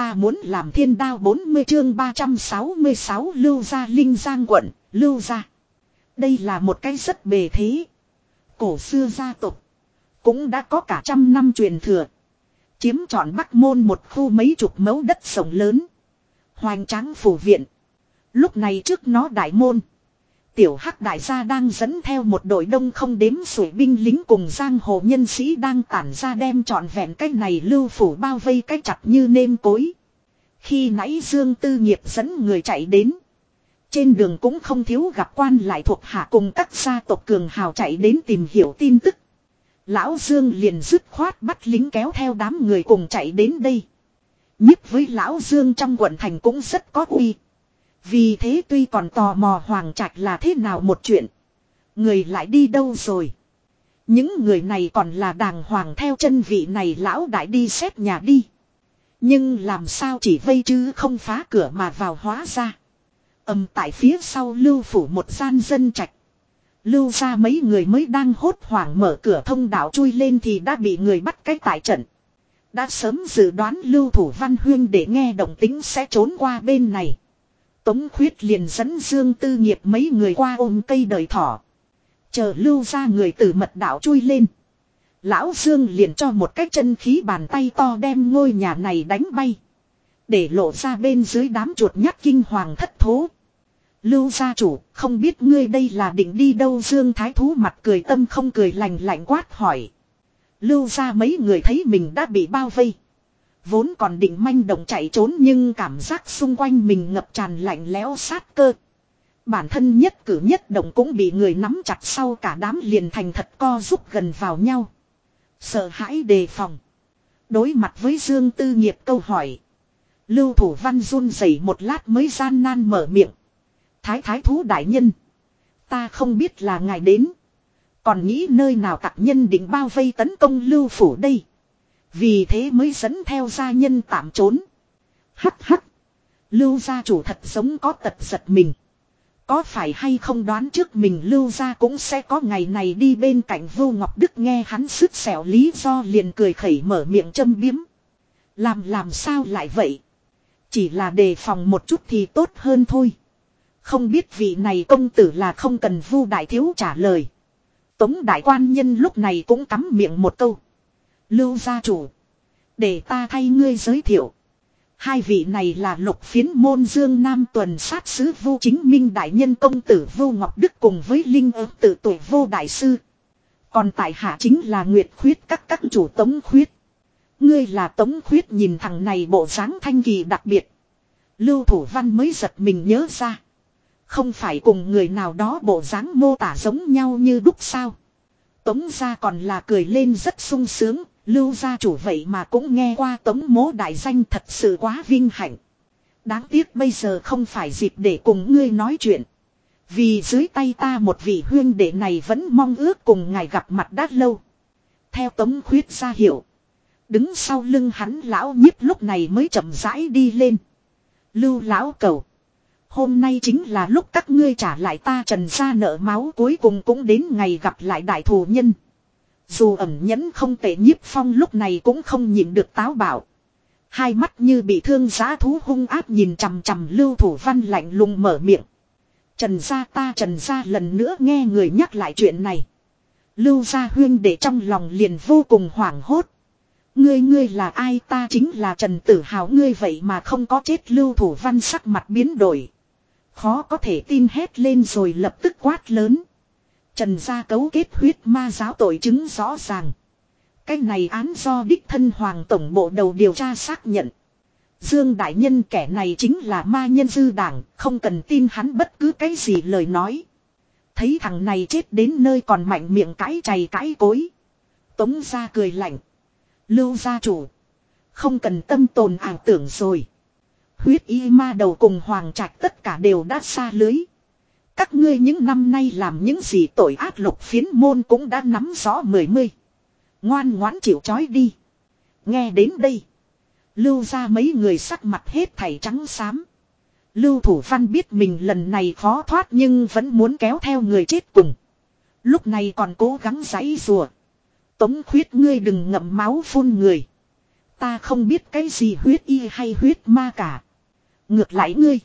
ta muốn làm thiên đao 40 chương 366 lưu gia linh giang quận, lưu gia. Đây là một cái rất bề thế. Cổ xưa gia tộc. Cũng đã có cả trăm năm truyền thừa. Chiếm trọn Bắc Môn một khu mấy chục mẫu đất rộng lớn. Hoành tráng phủ viện. Lúc này trước nó đại môn. Tiểu Hắc đại gia đang dẫn theo một đội đông không đếm sủi binh lính cùng giang hồ nhân sĩ đang tản ra đem trọn vẹn cái này lưu phủ bao vây cách chặt như nêm cối. Khi nãy Dương Tư Nghiệp dẫn người chạy đến. Trên đường cũng không thiếu gặp quan lại thuộc hạ cùng các gia tộc cường hào chạy đến tìm hiểu tin tức. Lão Dương liền dứt khoát bắt lính kéo theo đám người cùng chạy đến đây. Nhất với Lão Dương trong quận thành cũng rất có uy. Vì thế tuy còn tò mò Hoàng Trạch là thế nào một chuyện. Người lại đi đâu rồi. Những người này còn là đàng hoàng theo chân vị này lão đại đi xét nhà đi. Nhưng làm sao chỉ vây chứ không phá cửa mà vào hóa ra. Âm tại phía sau lưu phủ một gian dân trạch. Lưu ra mấy người mới đang hốt hoảng mở cửa thông đạo chui lên thì đã bị người bắt cách tại trận. Đã sớm dự đoán lưu thủ văn huyên để nghe động tính sẽ trốn qua bên này. Tống khuyết liền dẫn Dương Tư Nghiệp mấy người qua ôm cây đời thỏ. Chờ lưu ra người từ mật đảo chui lên. Lão Dương liền cho một cái chân khí bàn tay to đem ngôi nhà này đánh bay. Để lộ ra bên dưới đám chuột nhắt kinh hoàng thất thố. Lưu gia chủ, không biết ngươi đây là định đi đâu Dương Thái Thú mặt cười tâm không cười lành lạnh quát hỏi. Lưu gia mấy người thấy mình đã bị bao vây. Vốn còn định manh động chạy trốn nhưng cảm giác xung quanh mình ngập tràn lạnh lẽo sát cơ. Bản thân nhất cử nhất động cũng bị người nắm chặt sau cả đám liền thành thật co rút gần vào nhau. Sợ hãi đề phòng. Đối mặt với Dương Tư Nghiệp câu hỏi. Lưu Thủ Văn run rẩy một lát mới gian nan mở miệng. Thái thái thú đại nhân. Ta không biết là ngài đến. Còn nghĩ nơi nào tặc nhân định bao vây tấn công lưu phủ đây. Vì thế mới dẫn theo gia nhân tạm trốn. Hắc hắc. Lưu gia chủ thật giống có tật giật mình. Có phải hay không đoán trước mình lưu gia cũng sẽ có ngày này đi bên cạnh vô ngọc đức nghe hắn sức xẻo lý do liền cười khẩy mở miệng châm biếm. Làm làm sao lại vậy? Chỉ là đề phòng một chút thì tốt hơn thôi. Không biết vị này công tử là không cần vu đại thiếu trả lời. Tống đại quan nhân lúc này cũng cắm miệng một câu. Lưu gia chủ. Để ta thay ngươi giới thiệu. Hai vị này là lục phiến môn dương nam tuần sát sứ vô chính minh đại nhân công tử vô ngọc đức cùng với linh ứng tự tuổi vô đại sư. Còn tại hạ chính là nguyệt khuyết các các chủ tống khuyết. Ngươi là tống khuyết nhìn thằng này bộ dáng thanh kỳ đặc biệt. Lưu thủ văn mới giật mình nhớ ra. Không phải cùng người nào đó bộ dáng mô tả giống nhau như đúc sao. Tống gia còn là cười lên rất sung sướng, lưu gia chủ vậy mà cũng nghe qua tống mố đại danh thật sự quá vinh hạnh. Đáng tiếc bây giờ không phải dịp để cùng ngươi nói chuyện. Vì dưới tay ta một vị huyên đệ này vẫn mong ước cùng ngài gặp mặt đã lâu. Theo tống khuyết ra hiểu. Đứng sau lưng hắn lão nhiếp lúc này mới chậm rãi đi lên. Lưu lão cầu. Hôm nay chính là lúc các ngươi trả lại ta trần ra nợ máu cuối cùng cũng đến ngày gặp lại đại thù nhân. Dù ẩn nhẫn không tệ nhiếp phong lúc này cũng không nhìn được táo bảo. Hai mắt như bị thương giá thú hung áp nhìn chằm chằm lưu thủ văn lạnh lùng mở miệng. Trần gia ta, trần gia lần nữa nghe người nhắc lại chuyện này. Lưu gia huyên để trong lòng liền vô cùng hoảng hốt. Ngươi ngươi là ai ta chính là Trần Tử Hào ngươi vậy mà không có chết lưu thủ văn sắc mặt biến đổi. Khó có thể tin hét lên rồi lập tức quát lớn. Trần gia cấu kết huyết ma giáo tội chứng rõ ràng. Cái này án do đích thân hoàng tổng bộ đầu điều tra xác nhận. Dương Đại Nhân kẻ này chính là ma nhân dư đảng, không cần tin hắn bất cứ cái gì lời nói. Thấy thằng này chết đến nơi còn mạnh miệng cãi chày cãi cối. Tống ra cười lạnh. Lưu gia chủ. Không cần tâm tồn ảo tưởng rồi. Huyết y ma đầu cùng hoàng trạch tất cả đều đã xa lưới. Các ngươi những năm nay làm những gì tội ác lục phiến môn cũng đã nắm rõ mười mươi. Ngoan ngoãn chịu chói đi. Nghe đến đây. Lưu ra mấy người sắc mặt hết thảy trắng xám. Lưu thủ văn biết mình lần này khó thoát nhưng vẫn muốn kéo theo người chết cùng. Lúc này còn cố gắng giãy rùa. Tống khuyết ngươi đừng ngậm máu phun người. Ta không biết cái gì huyết y hay huyết ma cả. Ngược lại ngươi.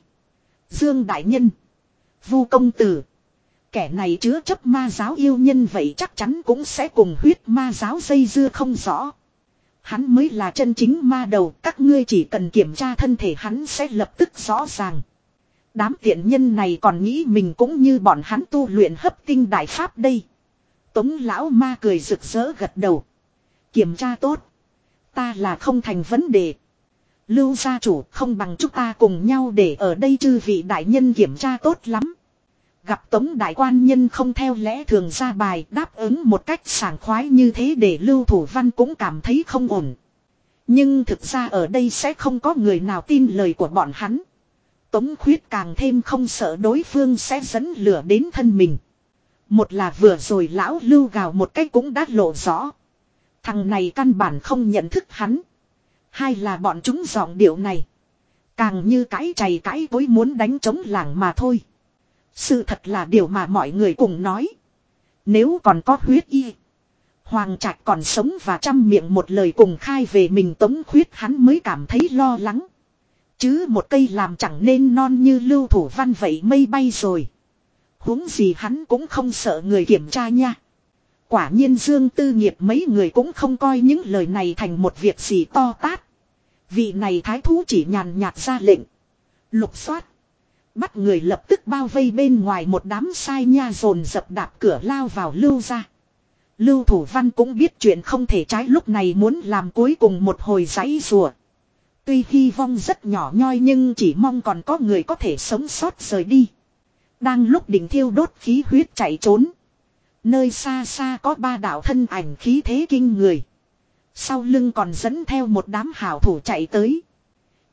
Dương Đại Nhân. Vu Công Tử. Kẻ này chứa chấp ma giáo yêu nhân vậy chắc chắn cũng sẽ cùng huyết ma giáo dây dưa không rõ. Hắn mới là chân chính ma đầu, các ngươi chỉ cần kiểm tra thân thể hắn sẽ lập tức rõ ràng. Đám tiện nhân này còn nghĩ mình cũng như bọn hắn tu luyện hấp tinh đại pháp đây. Tống lão ma cười rực rỡ gật đầu. Kiểm tra tốt. Ta là không thành vấn đề. Lưu gia chủ không bằng chúng ta cùng nhau để ở đây chư vị đại nhân kiểm tra tốt lắm. Gặp tống đại quan nhân không theo lẽ thường ra bài, đáp ứng một cách sảng khoái như thế để lưu thủ văn cũng cảm thấy không ổn. Nhưng thực ra ở đây sẽ không có người nào tin lời của bọn hắn. Tống khuyết càng thêm không sợ đối phương sẽ dẫn lửa đến thân mình. Một là vừa rồi lão lưu gào một cách cũng đã lộ rõ. Thằng này căn bản không nhận thức hắn. Hai là bọn chúng giọng điệu này. Càng như cãi chày cãi với muốn đánh chống làng mà thôi. Sự thật là điều mà mọi người cùng nói. Nếu còn có huyết y. Hoàng trạch còn sống và chăm miệng một lời cùng khai về mình tống khuyết hắn mới cảm thấy lo lắng. Chứ một cây làm chẳng nên non như lưu thủ văn vậy mây bay rồi. huống gì hắn cũng không sợ người kiểm tra nha. Quả nhiên Dương Tư Nghiệp mấy người cũng không coi những lời này thành một việc gì to tát. Vị này thái thú chỉ nhàn nhạt ra lệnh. Lục soát. Bắt người lập tức bao vây bên ngoài một đám sai nha dồn dập đạp cửa lao vào lưu ra. Lưu thủ văn cũng biết chuyện không thể trái lúc này muốn làm cuối cùng một hồi giấy rùa. Tuy hy vọng rất nhỏ nhoi nhưng chỉ mong còn có người có thể sống sót rời đi. Đang lúc đỉnh thiêu đốt khí huyết chạy trốn. Nơi xa xa có ba đạo thân ảnh khí thế kinh người. Sau lưng còn dẫn theo một đám hảo thủ chạy tới.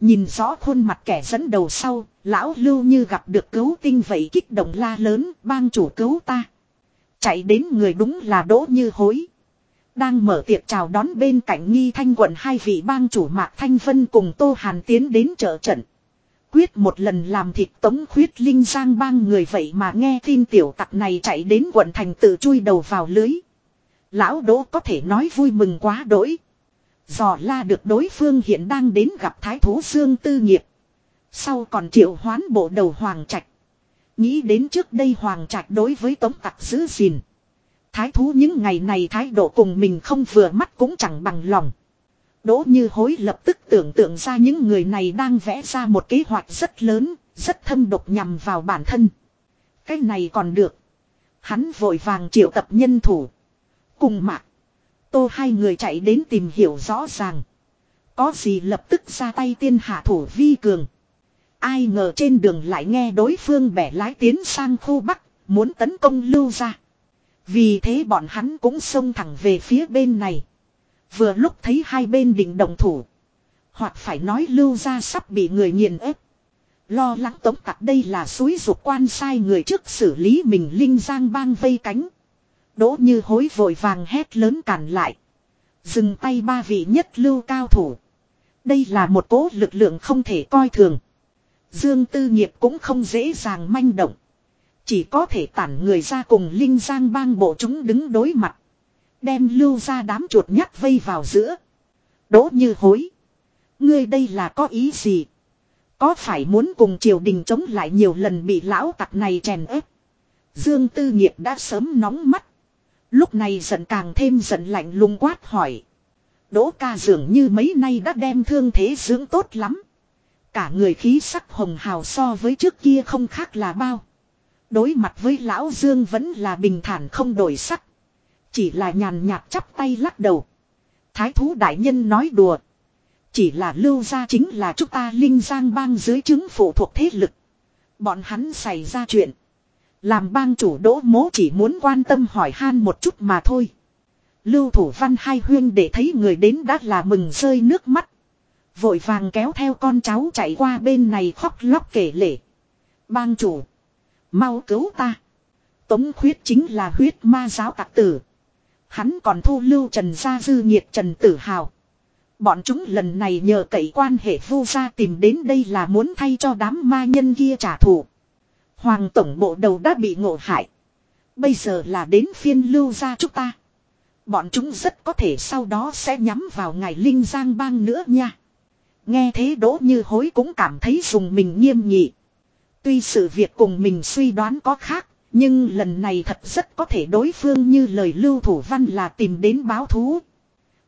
Nhìn rõ khuôn mặt kẻ dẫn đầu sau, lão lưu như gặp được cứu tinh vậy kích động la lớn, bang chủ cứu ta. Chạy đến người đúng là đỗ như hối. Đang mở tiệc chào đón bên cạnh nghi thanh quận hai vị bang chủ Mạc Thanh Vân cùng Tô Hàn tiến đến trợ trận. Quyết một lần làm thịt tống khuyết linh giang bang người vậy mà nghe tin tiểu tặc này chạy đến quận thành tự chui đầu vào lưới. Lão đỗ có thể nói vui mừng quá đỗi. Dò la được đối phương hiện đang đến gặp thái thú xương tư nghiệp. Sau còn triệu hoán bộ đầu hoàng trạch. Nghĩ đến trước đây hoàng trạch đối với tống tặc giữ gìn. Thái thú những ngày này thái độ cùng mình không vừa mắt cũng chẳng bằng lòng. Đỗ như hối lập tức tưởng tượng ra những người này đang vẽ ra một kế hoạch rất lớn, rất thâm độc nhằm vào bản thân. Cái này còn được. Hắn vội vàng triệu tập nhân thủ. Cùng mạc. Tô hai người chạy đến tìm hiểu rõ ràng. Có gì lập tức ra tay tiên hạ thủ vi cường. Ai ngờ trên đường lại nghe đối phương bẻ lái tiến sang khu Bắc, muốn tấn công lưu ra. Vì thế bọn hắn cũng xông thẳng về phía bên này. Vừa lúc thấy hai bên định đồng thủ. Hoặc phải nói lưu ra sắp bị người nghiền ép. Lo lắng tống tặc đây là suối ruột quan sai người trước xử lý mình linh giang bang vây cánh. Đỗ như hối vội vàng hét lớn cản lại. Dừng tay ba vị nhất lưu cao thủ. Đây là một cố lực lượng không thể coi thường. Dương Tư Nghiệp cũng không dễ dàng manh động. Chỉ có thể tản người ra cùng Linh Giang bang bộ chúng đứng đối mặt. Đem lưu ra đám chuột nhắt vây vào giữa. Đỗ như hối. Ngươi đây là có ý gì? Có phải muốn cùng triều đình chống lại nhiều lần bị lão tặc này chèn ép? Dương Tư Nghiệp đã sớm nóng mắt. Lúc này giận càng thêm giận lạnh lùng quát hỏi. Đỗ ca dường như mấy nay đã đem thương thế dưỡng tốt lắm. Cả người khí sắc hồng hào so với trước kia không khác là bao. Đối mặt với lão Dương vẫn là bình thản không đổi sắc. Chỉ là nhàn nhạt chắp tay lắc đầu. Thái thú đại nhân nói đùa. Chỉ là lưu ra chính là chúng ta linh giang bang dưới chứng phụ thuộc thế lực. Bọn hắn xảy ra chuyện. Làm bang chủ đỗ mố chỉ muốn quan tâm hỏi han một chút mà thôi. Lưu thủ văn hai huyên để thấy người đến đã là mừng rơi nước mắt. Vội vàng kéo theo con cháu chạy qua bên này khóc lóc kể lể. Bang chủ. Mau cứu ta. Tống khuyết chính là huyết ma giáo tạc tử. Hắn còn thu lưu trần gia dư nhiệt trần tử hào. Bọn chúng lần này nhờ cậy quan hệ vu gia tìm đến đây là muốn thay cho đám ma nhân kia trả thù. Hoàng tổng bộ đầu đã bị ngộ hại. Bây giờ là đến phiên lưu gia chúng ta. Bọn chúng rất có thể sau đó sẽ nhắm vào ngài Linh Giang bang nữa nha. Nghe thế đỗ như hối cũng cảm thấy dùng mình nghiêm nghị. Tuy sự việc cùng mình suy đoán có khác, nhưng lần này thật rất có thể đối phương như lời lưu thủ văn là tìm đến báo thú.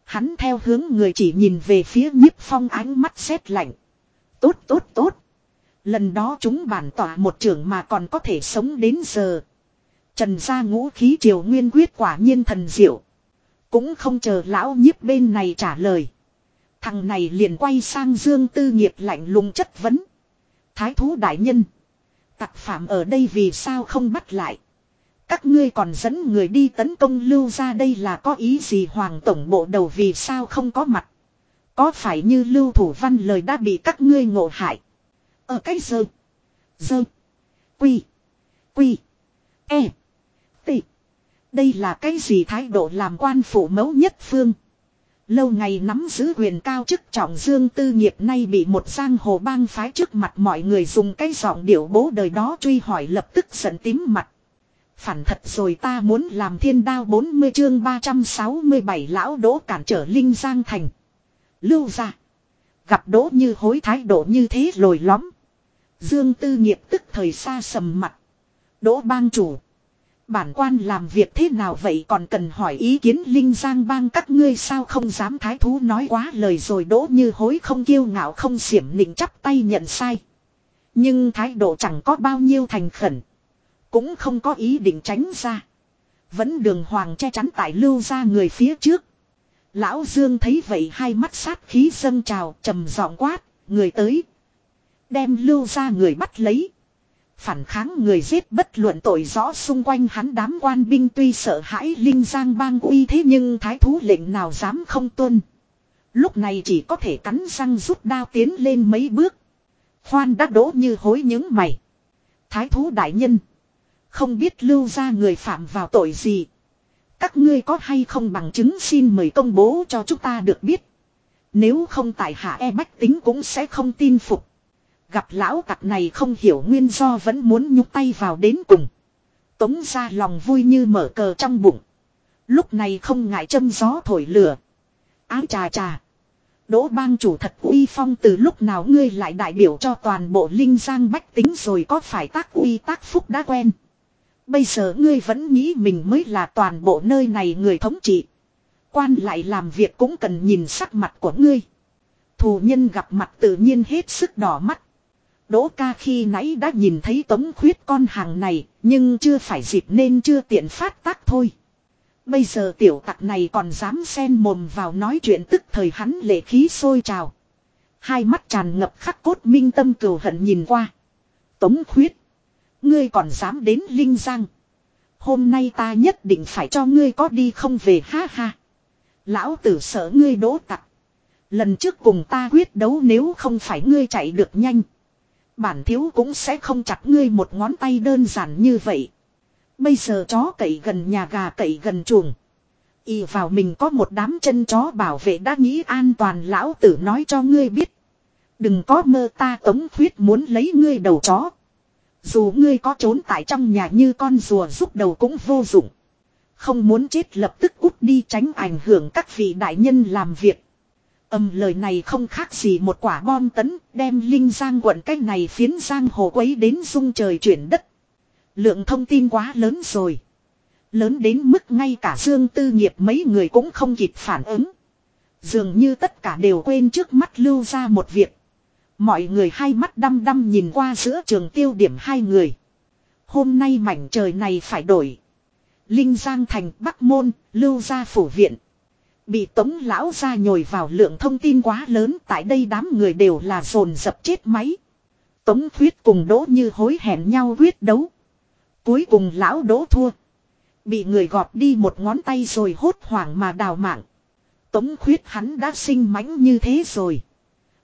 Hắn theo hướng người chỉ nhìn về phía nhiếp phong ánh mắt xét lạnh. Tốt tốt tốt. Lần đó chúng bản tỏa một trưởng mà còn có thể sống đến giờ. Trần gia ngũ khí triều nguyên quyết quả nhiên thần diệu. Cũng không chờ lão nhiếp bên này trả lời. Thằng này liền quay sang Dương Tư Nghiệp lạnh lùng chất vấn. Thái thú đại nhân. Tặc phạm ở đây vì sao không bắt lại. Các ngươi còn dẫn người đi tấn công lưu ra đây là có ý gì hoàng tổng bộ đầu vì sao không có mặt. Có phải như lưu thủ văn lời đã bị các ngươi ngộ hại. Ở cái dơ. Dơ. Quy. Quy. E. T. Đây là cái gì thái độ làm quan phủ mẫu nhất phương. Lâu ngày nắm giữ quyền cao chức trọng dương tư nghiệp nay bị một giang hồ bang phái trước mặt mọi người dùng cái giọng điệu bố đời đó truy hỏi lập tức giận tím mặt. Phản thật rồi ta muốn làm thiên đao 40 chương 367 lão đỗ cản trở Linh Giang Thành. Lưu ra. Gặp đỗ như hối thái độ như thế lồi lõm. Dương tư nghiệp tức thời xa sầm mặt. Đỗ bang chủ. Bản quan làm việc thế nào vậy còn cần hỏi ý kiến Linh Giang bang các ngươi sao không dám thái thú nói quá lời rồi đỗ như hối không kiêu ngạo không xiểm nịnh chắp tay nhận sai. Nhưng thái độ chẳng có bao nhiêu thành khẩn. Cũng không có ý định tránh ra. Vẫn đường hoàng che chắn tại lưu ra người phía trước. Lão Dương thấy vậy hai mắt sát khí dâng trào trầm giọng quát, người tới. Đem lưu ra người bắt lấy. Phản kháng người giết bất luận tội rõ xung quanh hắn đám quan binh tuy sợ hãi Linh Giang bang uy thế nhưng thái thú lệnh nào dám không tuân. Lúc này chỉ có thể cắn răng rút đao tiến lên mấy bước. Khoan đã đỗ như hối những mày. Thái thú đại nhân. Không biết lưu ra người phạm vào tội gì. Các ngươi có hay không bằng chứng xin mời công bố cho chúng ta được biết. Nếu không tại hạ e bách tính cũng sẽ không tin phục. Gặp lão tặc này không hiểu nguyên do vẫn muốn nhúc tay vào đến cùng. Tống ra lòng vui như mở cờ trong bụng. Lúc này không ngại châm gió thổi lửa. Áo trà trà. Đỗ bang chủ thật uy phong từ lúc nào ngươi lại đại biểu cho toàn bộ linh giang bách tính rồi có phải tác uy tác phúc đã quen. Bây giờ ngươi vẫn nghĩ mình mới là toàn bộ nơi này người thống trị. Quan lại làm việc cũng cần nhìn sắc mặt của ngươi. Thù nhân gặp mặt tự nhiên hết sức đỏ mắt. Đỗ ca khi nãy đã nhìn thấy tống khuyết con hàng này, nhưng chưa phải dịp nên chưa tiện phát tác thôi. Bây giờ tiểu tặc này còn dám xen mồm vào nói chuyện tức thời hắn lệ khí sôi trào. Hai mắt tràn ngập khắc cốt minh tâm cừu hận nhìn qua. Tống khuyết. Ngươi còn dám đến Linh Giang. Hôm nay ta nhất định phải cho ngươi có đi không về ha ha. Lão tử sợ ngươi đỗ tặc. Lần trước cùng ta quyết đấu nếu không phải ngươi chạy được nhanh. Bản thiếu cũng sẽ không chặt ngươi một ngón tay đơn giản như vậy. Bây giờ chó cậy gần nhà gà cậy gần chuồng. Y vào mình có một đám chân chó bảo vệ đã nghĩ an toàn lão tử nói cho ngươi biết. Đừng có mơ ta tống khuyết muốn lấy ngươi đầu chó. Dù ngươi có trốn tại trong nhà như con rùa rút đầu cũng vô dụng. Không muốn chết lập tức út đi tránh ảnh hưởng các vị đại nhân làm việc. Âm lời này không khác gì một quả bom tấn, đem Linh Giang quận cách này phiến Giang hồ quấy đến rung trời chuyển đất. Lượng thông tin quá lớn rồi. Lớn đến mức ngay cả Dương Tư Nghiệp mấy người cũng không kịp phản ứng. Dường như tất cả đều quên trước mắt lưu ra một việc. Mọi người hai mắt đăm đăm nhìn qua giữa trường tiêu điểm hai người. Hôm nay mảnh trời này phải đổi. Linh Giang thành Bắc Môn, lưu ra phủ viện. Bị tống lão ra nhồi vào lượng thông tin quá lớn, tại đây đám người đều là dồn dập chết máy. Tống khuyết cùng đỗ như hối hẹn nhau quyết đấu. Cuối cùng lão đỗ thua. Bị người gọt đi một ngón tay rồi hốt hoảng mà đào mạng. Tống khuyết hắn đã sinh mãnh như thế rồi.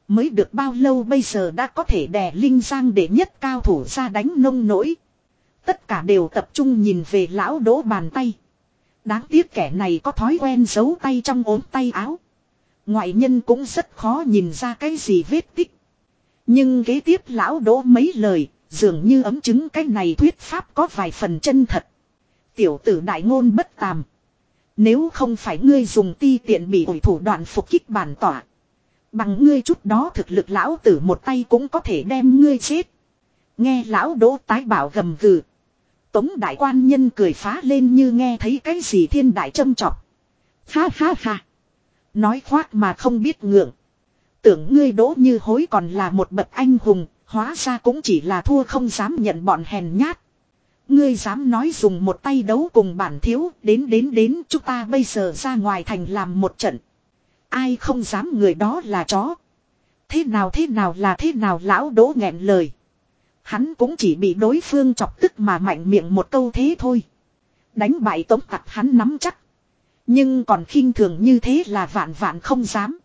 Mới được bao lâu bây giờ đã có thể đè Linh Giang để nhất cao thủ ra đánh nông nổi. Tất cả đều tập trung nhìn về lão đỗ bàn tay. Đáng tiếc kẻ này có thói quen giấu tay trong ốm tay áo. Ngoại nhân cũng rất khó nhìn ra cái gì vết tích. Nhưng kế tiếp lão đỗ mấy lời, dường như ấm chứng cái này thuyết pháp có vài phần chân thật. Tiểu tử đại ngôn bất tàm. Nếu không phải ngươi dùng ti tiện bị ủi thủ đoạn phục kích bản tỏa. Bằng ngươi chút đó thực lực lão tử một tay cũng có thể đem ngươi chết. Nghe lão đỗ tái bảo gầm gừ. Tống đại quan nhân cười phá lên như nghe thấy cái gì thiên đại châm chọc. Ha ha ha. Nói khoác mà không biết ngượng. Tưởng ngươi đỗ như hối còn là một bậc anh hùng, hóa ra cũng chỉ là thua không dám nhận bọn hèn nhát. Ngươi dám nói dùng một tay đấu cùng bản thiếu, đến đến đến chúng ta bây giờ ra ngoài thành làm một trận. Ai không dám người đó là chó. Thế nào thế nào là thế nào lão đỗ nghẹn lời. Hắn cũng chỉ bị đối phương chọc tức mà mạnh miệng một câu thế thôi. Đánh bại tống tặc hắn nắm chắc. Nhưng còn khinh thường như thế là vạn vạn không dám.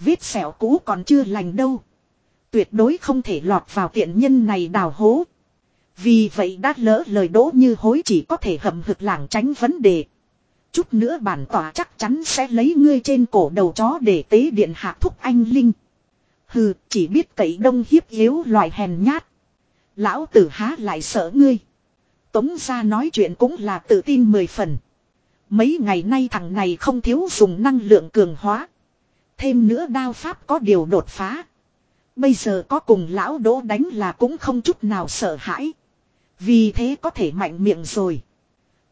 Vết sẹo cũ còn chưa lành đâu. Tuyệt đối không thể lọt vào tiện nhân này đào hố. Vì vậy đã lỡ lời đỗ như hối chỉ có thể hầm hực lảng tránh vấn đề. Chút nữa bản tỏa chắc chắn sẽ lấy ngươi trên cổ đầu chó để tế điện hạ thúc anh Linh. Hừ, chỉ biết cậy đông hiếp yếu loại hèn nhát. Lão tử há lại sợ ngươi. Tống ra nói chuyện cũng là tự tin mười phần. Mấy ngày nay thằng này không thiếu dùng năng lượng cường hóa. Thêm nữa đao pháp có điều đột phá. Bây giờ có cùng lão đỗ đánh là cũng không chút nào sợ hãi. Vì thế có thể mạnh miệng rồi.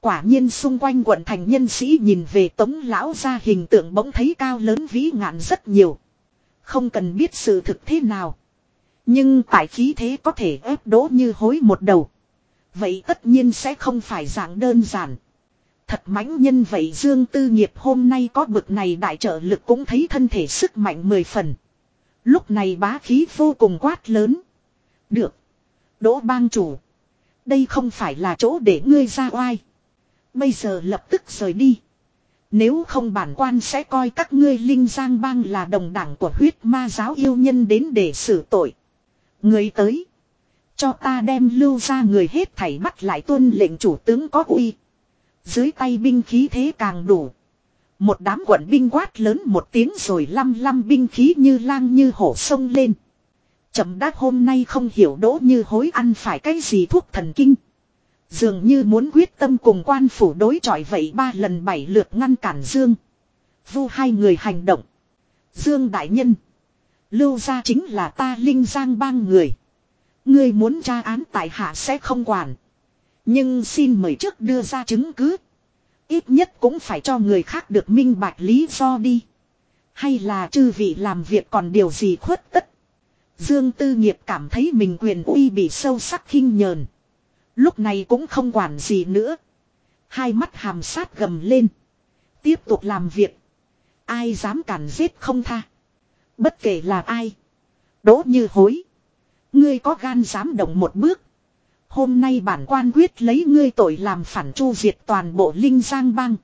Quả nhiên xung quanh quận thành nhân sĩ nhìn về tống lão ra hình tượng bỗng thấy cao lớn vĩ ngạn rất nhiều. Không cần biết sự thực thế nào. Nhưng tại khí thế có thể ép đỗ như hối một đầu. Vậy tất nhiên sẽ không phải dạng đơn giản. Thật mãnh nhân vậy Dương Tư Nghiệp hôm nay có bực này đại trợ lực cũng thấy thân thể sức mạnh mười phần. Lúc này bá khí vô cùng quát lớn. Được. Đỗ bang chủ. Đây không phải là chỗ để ngươi ra oai. Bây giờ lập tức rời đi. Nếu không bản quan sẽ coi các ngươi linh giang bang là đồng đảng của huyết ma giáo yêu nhân đến để xử tội. Người tới. Cho ta đem lưu ra người hết thảy bắt lại tuân lệnh chủ tướng có uy. Dưới tay binh khí thế càng đủ. Một đám quận binh quát lớn một tiếng rồi lăm lăm binh khí như lang như hổ sông lên. Chậm đát hôm nay không hiểu đỗ như hối ăn phải cái gì thuốc thần kinh. Dường như muốn quyết tâm cùng quan phủ đối chọi vậy ba lần bảy lượt ngăn cản Dương. Vu hai người hành động. Dương đại nhân. Lưu ra chính là ta linh giang bang người. Ngươi muốn tra án tại hạ sẽ không quản. Nhưng xin mời trước đưa ra chứng cứ. Ít nhất cũng phải cho người khác được minh bạch lý do đi. Hay là chư vị làm việc còn điều gì khuất tất. Dương Tư Nghiệp cảm thấy mình quyền uy bị sâu sắc khinh nhờn. Lúc này cũng không quản gì nữa. Hai mắt hàm sát gầm lên. Tiếp tục làm việc. Ai dám cản giết không tha. Bất kể là ai. Đỗ như hối. Ngươi có gan dám động một bước. Hôm nay bản quan quyết lấy ngươi tội làm phản chu diệt toàn bộ linh giang bang.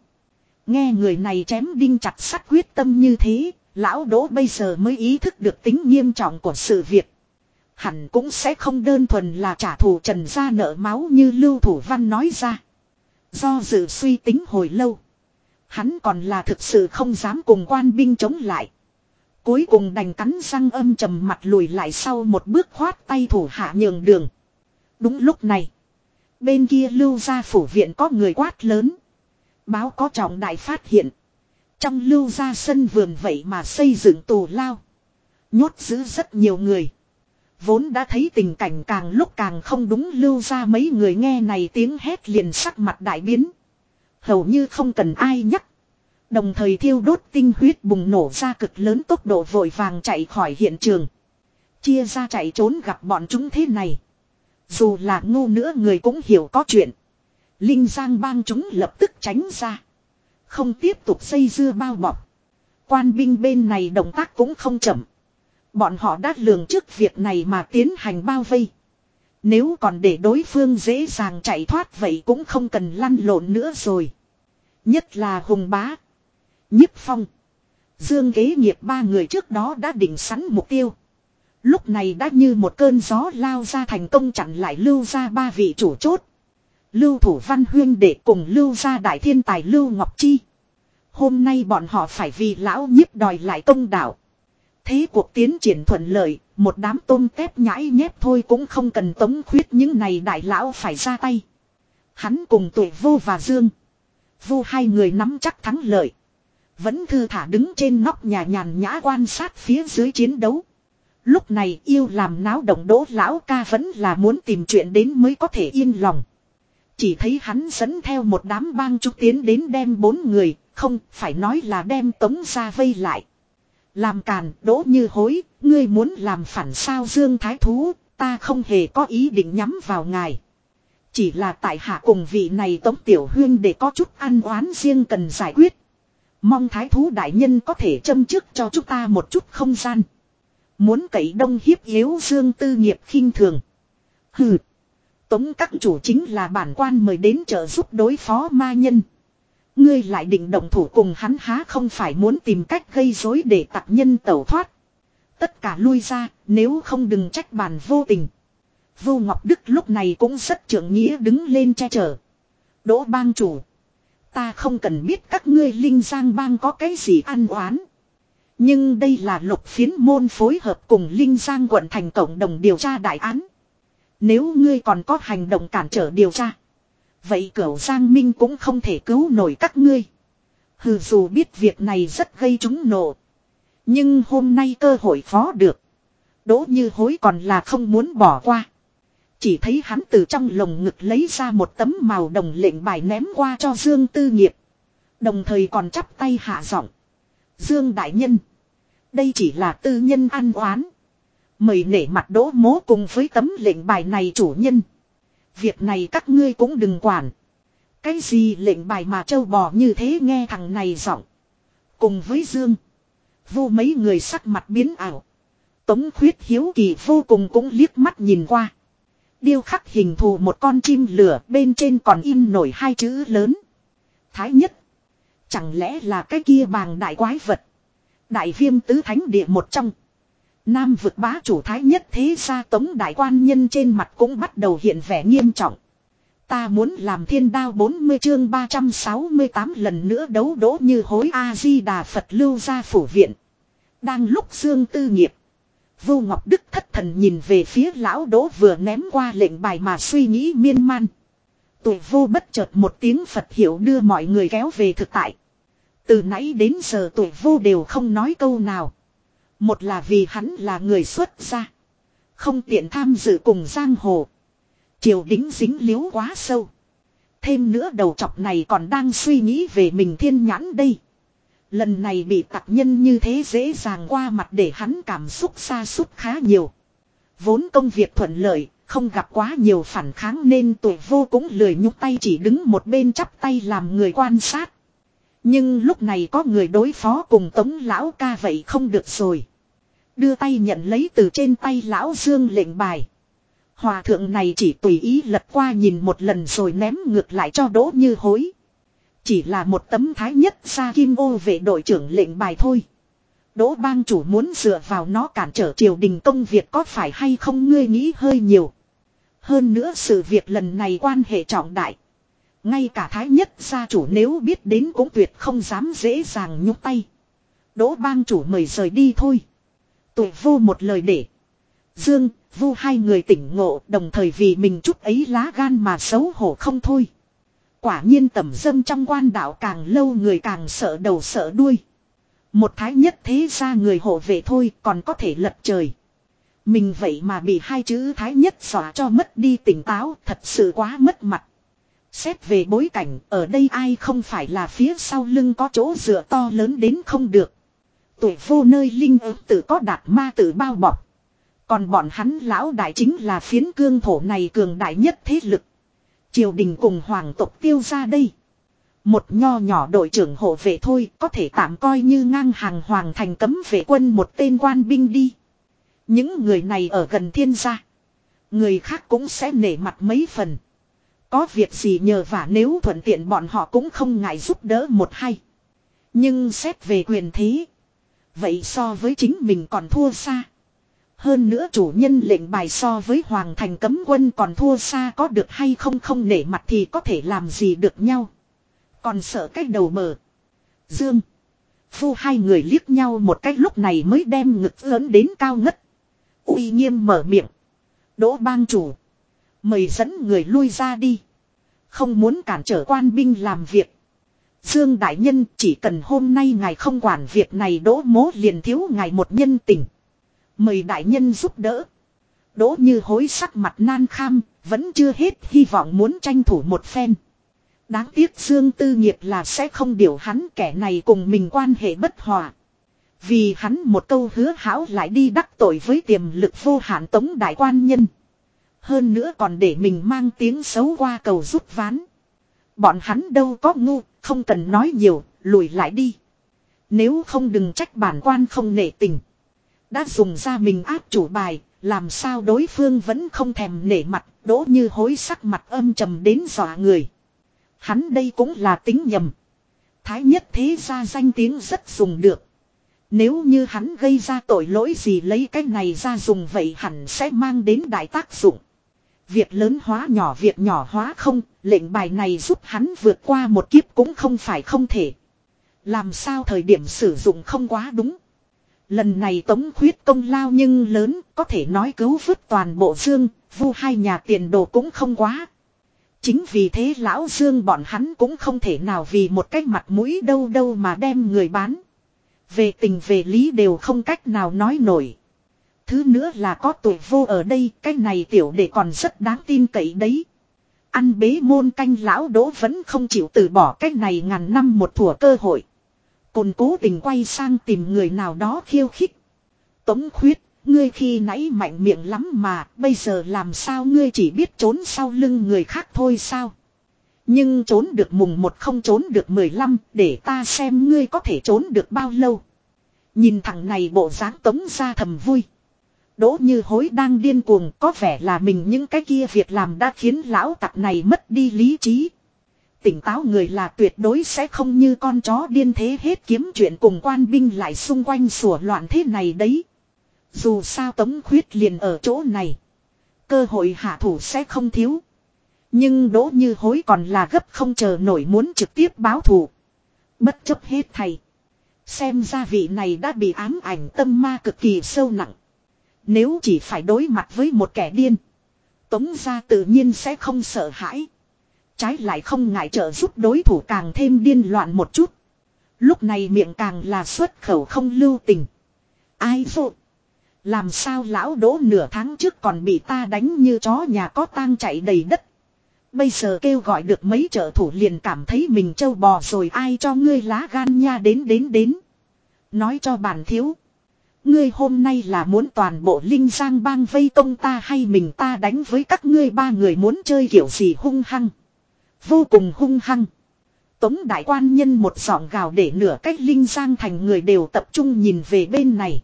Nghe người này chém đinh chặt sắt quyết tâm như thế, lão đỗ bây giờ mới ý thức được tính nghiêm trọng của sự việc. Hẳn cũng sẽ không đơn thuần là trả thù trần gia nợ máu như Lưu Thủ Văn nói ra. Do dự suy tính hồi lâu. Hắn còn là thực sự không dám cùng quan binh chống lại. Cuối cùng đành cắn răng âm trầm mặt lùi lại sau một bước khoát tay thủ hạ nhường đường. Đúng lúc này. Bên kia lưu gia phủ viện có người quát lớn. Báo có trọng đại phát hiện. Trong lưu gia sân vườn vậy mà xây dựng tù lao. Nhốt giữ rất nhiều người. Vốn đã thấy tình cảnh càng lúc càng không đúng lưu ra mấy người nghe này tiếng hét liền sắc mặt đại biến. Hầu như không cần ai nhắc. Đồng thời thiêu đốt tinh huyết bùng nổ ra cực lớn tốc độ vội vàng chạy khỏi hiện trường. Chia ra chạy trốn gặp bọn chúng thế này. Dù là ngu nữa người cũng hiểu có chuyện. Linh Giang bang chúng lập tức tránh ra. Không tiếp tục xây dưa bao bọc. Quan binh bên này động tác cũng không chậm. Bọn họ đã lường trước việc này mà tiến hành bao vây. Nếu còn để đối phương dễ dàng chạy thoát vậy cũng không cần lăn lộn nữa rồi. Nhất là Hùng Bá. Nhiếp Phong. Dương kế nghiệp ba người trước đó đã định sẵn mục tiêu. Lúc này đã như một cơn gió lao ra thành công chặn lại lưu ra ba vị chủ chốt. Lưu thủ văn huyên để cùng lưu ra đại thiên tài lưu ngọc chi. Hôm nay bọn họ phải vì lão nhiếp đòi lại công đạo. Thế cuộc tiến triển thuận lợi, một đám tôm tép nhãi nhép thôi cũng không cần tống khuyết những này đại lão phải ra tay. Hắn cùng tuổi vô và dương. Vu hai người nắm chắc thắng lợi. Vẫn thư thả đứng trên nóc nhà nhàn nhã quan sát phía dưới chiến đấu. Lúc này yêu làm náo động đỗ lão ca vẫn là muốn tìm chuyện đến mới có thể yên lòng. Chỉ thấy hắn dẫn theo một đám bang trúc tiến đến đem bốn người, không phải nói là đem tống ra vây lại. Làm càn, đỗ như hối, ngươi muốn làm phản sao dương thái thú, ta không hề có ý định nhắm vào ngài. Chỉ là tại hạ cùng vị này tống tiểu huyên để có chút ăn oán riêng cần giải quyết. Mong thái thú đại nhân có thể châm chức cho chúng ta một chút không gian. Muốn cậy đông hiếp yếu dương tư nghiệp khinh thường. Hừ. Tống các chủ chính là bản quan mời đến trợ giúp đối phó ma nhân. Ngươi lại định động thủ cùng hắn há không phải muốn tìm cách gây rối để tặc nhân tẩu thoát. Tất cả lui ra, nếu không đừng trách bản vô tình. Vô Ngọc Đức lúc này cũng rất trưởng nghĩa đứng lên che chở. Đỗ bang chủ. Ta không cần biết các ngươi linh giang bang có cái gì ăn oán. Nhưng đây là lục phiến môn phối hợp cùng linh giang quận thành cộng đồng điều tra đại án. Nếu ngươi còn có hành động cản trở điều tra. Vậy cửu Giang Minh cũng không thể cứu nổi các ngươi. Hừ, dù biết việc này rất gây chúng nộ. Nhưng hôm nay cơ hội phó được. Đỗ như hối còn là không muốn bỏ qua. Chỉ thấy hắn từ trong lồng ngực lấy ra một tấm màu đồng lệnh bài ném qua cho Dương Tư Nghiệp. Đồng thời còn chắp tay hạ giọng. Dương Đại Nhân. Đây chỉ là tư nhân ăn oán. Mời nể mặt đỗ mố cùng với tấm lệnh bài này chủ nhân. Việc này các ngươi cũng đừng quản. Cái gì lệnh bài mà châu bò như thế nghe thằng này giọng. Cùng với Dương. Vô mấy người sắc mặt biến ảo. Tống khuyết hiếu kỳ vô cùng cũng liếc mắt nhìn qua. Điêu khắc hình thù một con chim lửa, bên trên còn in nổi hai chữ lớn. Thái nhất. Chẳng lẽ là cái kia bàng đại quái vật. Đại viêm tứ thánh địa một trong. Nam vực bá chủ thái nhất thế gia tống đại quan nhân trên mặt cũng bắt đầu hiện vẻ nghiêm trọng. Ta muốn làm thiên đao 40 chương 368 lần nữa đấu đỗ như hối A-di-đà Phật lưu ra phủ viện. Đang lúc Dương Tư Nghiệp. Vô Ngọc Đức thất thần nhìn về phía lão đỗ vừa ném qua lệnh bài mà suy nghĩ miên man. Tụi vô bất chợt một tiếng Phật hiểu đưa mọi người kéo về thực tại. Từ nãy đến giờ tụi vô đều không nói câu nào. Một là vì hắn là người xuất gia. Không tiện tham dự cùng giang hồ. Triều đính dính liếu quá sâu. Thêm nữa đầu chọc này còn đang suy nghĩ về mình thiên nhãn đây. Lần này bị tặc nhân như thế dễ dàng qua mặt để hắn cảm xúc xa xúc khá nhiều. Vốn công việc thuận lợi, không gặp quá nhiều phản kháng nên tuổi vô cũng lười nhúc tay chỉ đứng một bên chắp tay làm người quan sát. Nhưng lúc này có người đối phó cùng tống lão ca vậy không được rồi. Đưa tay nhận lấy từ trên tay lão dương lệnh bài. Hòa thượng này chỉ tùy ý lật qua nhìn một lần rồi ném ngược lại cho đỗ như hối. Chỉ là một tấm thái nhất ra kim ô về đội trưởng lệnh bài thôi. Đỗ bang chủ muốn dựa vào nó cản trở triều đình công việc có phải hay không ngươi nghĩ hơi nhiều. Hơn nữa sự việc lần này quan hệ trọng đại. Ngay cả thái nhất gia chủ nếu biết đến cũng tuyệt không dám dễ dàng nhúc tay. Đỗ bang chủ mời rời đi thôi. Tụi vô một lời để. Dương, vu hai người tỉnh ngộ đồng thời vì mình chút ấy lá gan mà xấu hổ không thôi. Quả nhiên tẩm dâm trong quan đạo càng lâu người càng sợ đầu sợ đuôi. Một thái nhất thế ra người hộ vệ thôi còn có thể lật trời. Mình vậy mà bị hai chữ thái nhất xóa cho mất đi tỉnh táo thật sự quá mất mặt. Xét về bối cảnh, ở đây ai không phải là phía sau lưng có chỗ dựa to lớn đến không được. Tuổi vô nơi linh ứng tự có đạt ma tự bao bọc. Còn bọn hắn lão đại chính là phiến cương thổ này cường đại nhất thế lực. Triều đình cùng hoàng tộc tiêu ra đây. Một nho nhỏ đội trưởng hộ vệ thôi, có thể tạm coi như ngang hàng hoàng thành cấm vệ quân một tên quan binh đi. Những người này ở gần thiên gia. Người khác cũng sẽ nể mặt mấy phần. Có việc gì nhờ vả nếu thuận tiện bọn họ cũng không ngại giúp đỡ một hay. Nhưng xét về quyền thế. Vậy so với chính mình còn thua xa. Hơn nữa chủ nhân lệnh bài so với hoàng thành cấm quân còn thua xa có được hay không không nể mặt thì có thể làm gì được nhau. Còn sợ cách đầu mở. Dương. Phu hai người liếc nhau một cách lúc này mới đem ngực lớn đến cao ngất. uy nghiêm mở miệng. Đỗ bang chủ. Mời dẫn người lui ra đi. Không muốn cản trở quan binh làm việc. Dương Đại Nhân chỉ cần hôm nay ngài không quản việc này đỗ mố liền thiếu ngài một nhân tình. Mời Đại Nhân giúp đỡ. Đỗ như hối sắc mặt nan kham, vẫn chưa hết hy vọng muốn tranh thủ một phen. Đáng tiếc Dương Tư Nghiệp là sẽ không điều hắn kẻ này cùng mình quan hệ bất hòa. Vì hắn một câu hứa hảo lại đi đắc tội với tiềm lực vô hạn tống đại quan nhân. Hơn nữa còn để mình mang tiếng xấu qua cầu rút ván. Bọn hắn đâu có ngu, không cần nói nhiều, lùi lại đi. Nếu không đừng trách bản quan không nể tình. Đã dùng ra mình áp chủ bài, làm sao đối phương vẫn không thèm nể mặt, đỗ như hối sắc mặt âm trầm đến dọa người. Hắn đây cũng là tính nhầm. Thái nhất thế ra danh tiếng rất dùng được. Nếu như hắn gây ra tội lỗi gì lấy cái này ra dùng vậy hẳn sẽ mang đến đại tác dụng. Việc lớn hóa nhỏ việc nhỏ hóa không, lệnh bài này giúp hắn vượt qua một kiếp cũng không phải không thể. Làm sao thời điểm sử dụng không quá đúng. Lần này tống khuyết công lao nhưng lớn, có thể nói cứu vớt toàn bộ dương, vu hai nhà tiền đồ cũng không quá. Chính vì thế lão dương bọn hắn cũng không thể nào vì một cách mặt mũi đâu đâu mà đem người bán. Về tình về lý đều không cách nào nói nổi. Thứ nữa là có tuổi vô ở đây, cái này tiểu đệ còn rất đáng tin cậy đấy. Ăn bế môn canh lão đỗ vẫn không chịu từ bỏ cái này ngàn năm một thủa cơ hội. Cồn cố tình quay sang tìm người nào đó khiêu khích. Tống khuyết, ngươi khi nãy mạnh miệng lắm mà, bây giờ làm sao ngươi chỉ biết trốn sau lưng người khác thôi sao? Nhưng trốn được mùng một không trốn được mười lăm, để ta xem ngươi có thể trốn được bao lâu. Nhìn thằng này bộ dáng tống ra thầm vui. Đỗ như hối đang điên cuồng có vẻ là mình những cái kia việc làm đã khiến lão tặc này mất đi lý trí. Tỉnh táo người là tuyệt đối sẽ không như con chó điên thế hết kiếm chuyện cùng quan binh lại xung quanh sủa loạn thế này đấy. Dù sao tống khuyết liền ở chỗ này. Cơ hội hạ thủ sẽ không thiếu. Nhưng đỗ như hối còn là gấp không chờ nổi muốn trực tiếp báo thù. Bất chấp hết thầy. Xem ra vị này đã bị ám ảnh tâm ma cực kỳ sâu nặng. Nếu chỉ phải đối mặt với một kẻ điên. Tống ra tự nhiên sẽ không sợ hãi. Trái lại không ngại trợ giúp đối thủ càng thêm điên loạn một chút. Lúc này miệng càng là xuất khẩu không lưu tình. Ai vô. Làm sao lão đỗ nửa tháng trước còn bị ta đánh như chó nhà có tang chạy đầy đất. Bây giờ kêu gọi được mấy trợ thủ liền cảm thấy mình trâu bò rồi ai cho ngươi lá gan nha đến đến đến. Nói cho bản thiếu. Ngươi hôm nay là muốn toàn bộ linh giang bang vây công ta hay mình ta đánh với các ngươi ba người muốn chơi kiểu gì hung hăng. Vô cùng hung hăng. Tống đại quan nhân một giọng gào để nửa cách linh giang thành người đều tập trung nhìn về bên này.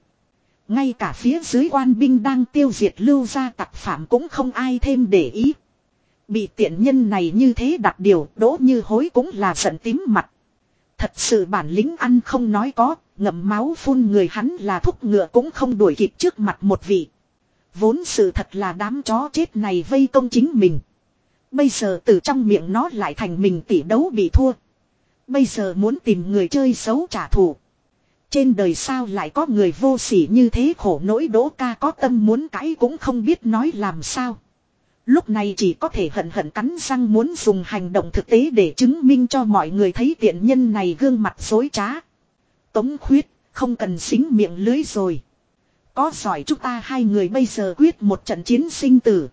Ngay cả phía dưới quan binh đang tiêu diệt lưu gia tặc phạm cũng không ai thêm để ý. Bị tiện nhân này như thế đặt điều đỗ như hối cũng là giận tím mặt. Thật sự bản lĩnh ăn không nói có, ngậm máu phun người hắn là thúc ngựa cũng không đuổi kịp trước mặt một vị. Vốn sự thật là đám chó chết này vây công chính mình. Bây giờ từ trong miệng nó lại thành mình tỷ đấu bị thua. Bây giờ muốn tìm người chơi xấu trả thù. Trên đời sao lại có người vô sỉ như thế khổ nỗi đỗ ca có tâm muốn cãi cũng không biết nói làm sao. Lúc này chỉ có thể hận hận cắn răng muốn dùng hành động thực tế để chứng minh cho mọi người thấy tiện nhân này gương mặt dối trá. Tống khuyết, không cần xính miệng lưới rồi. Có giỏi chúng ta hai người bây giờ quyết một trận chiến sinh tử.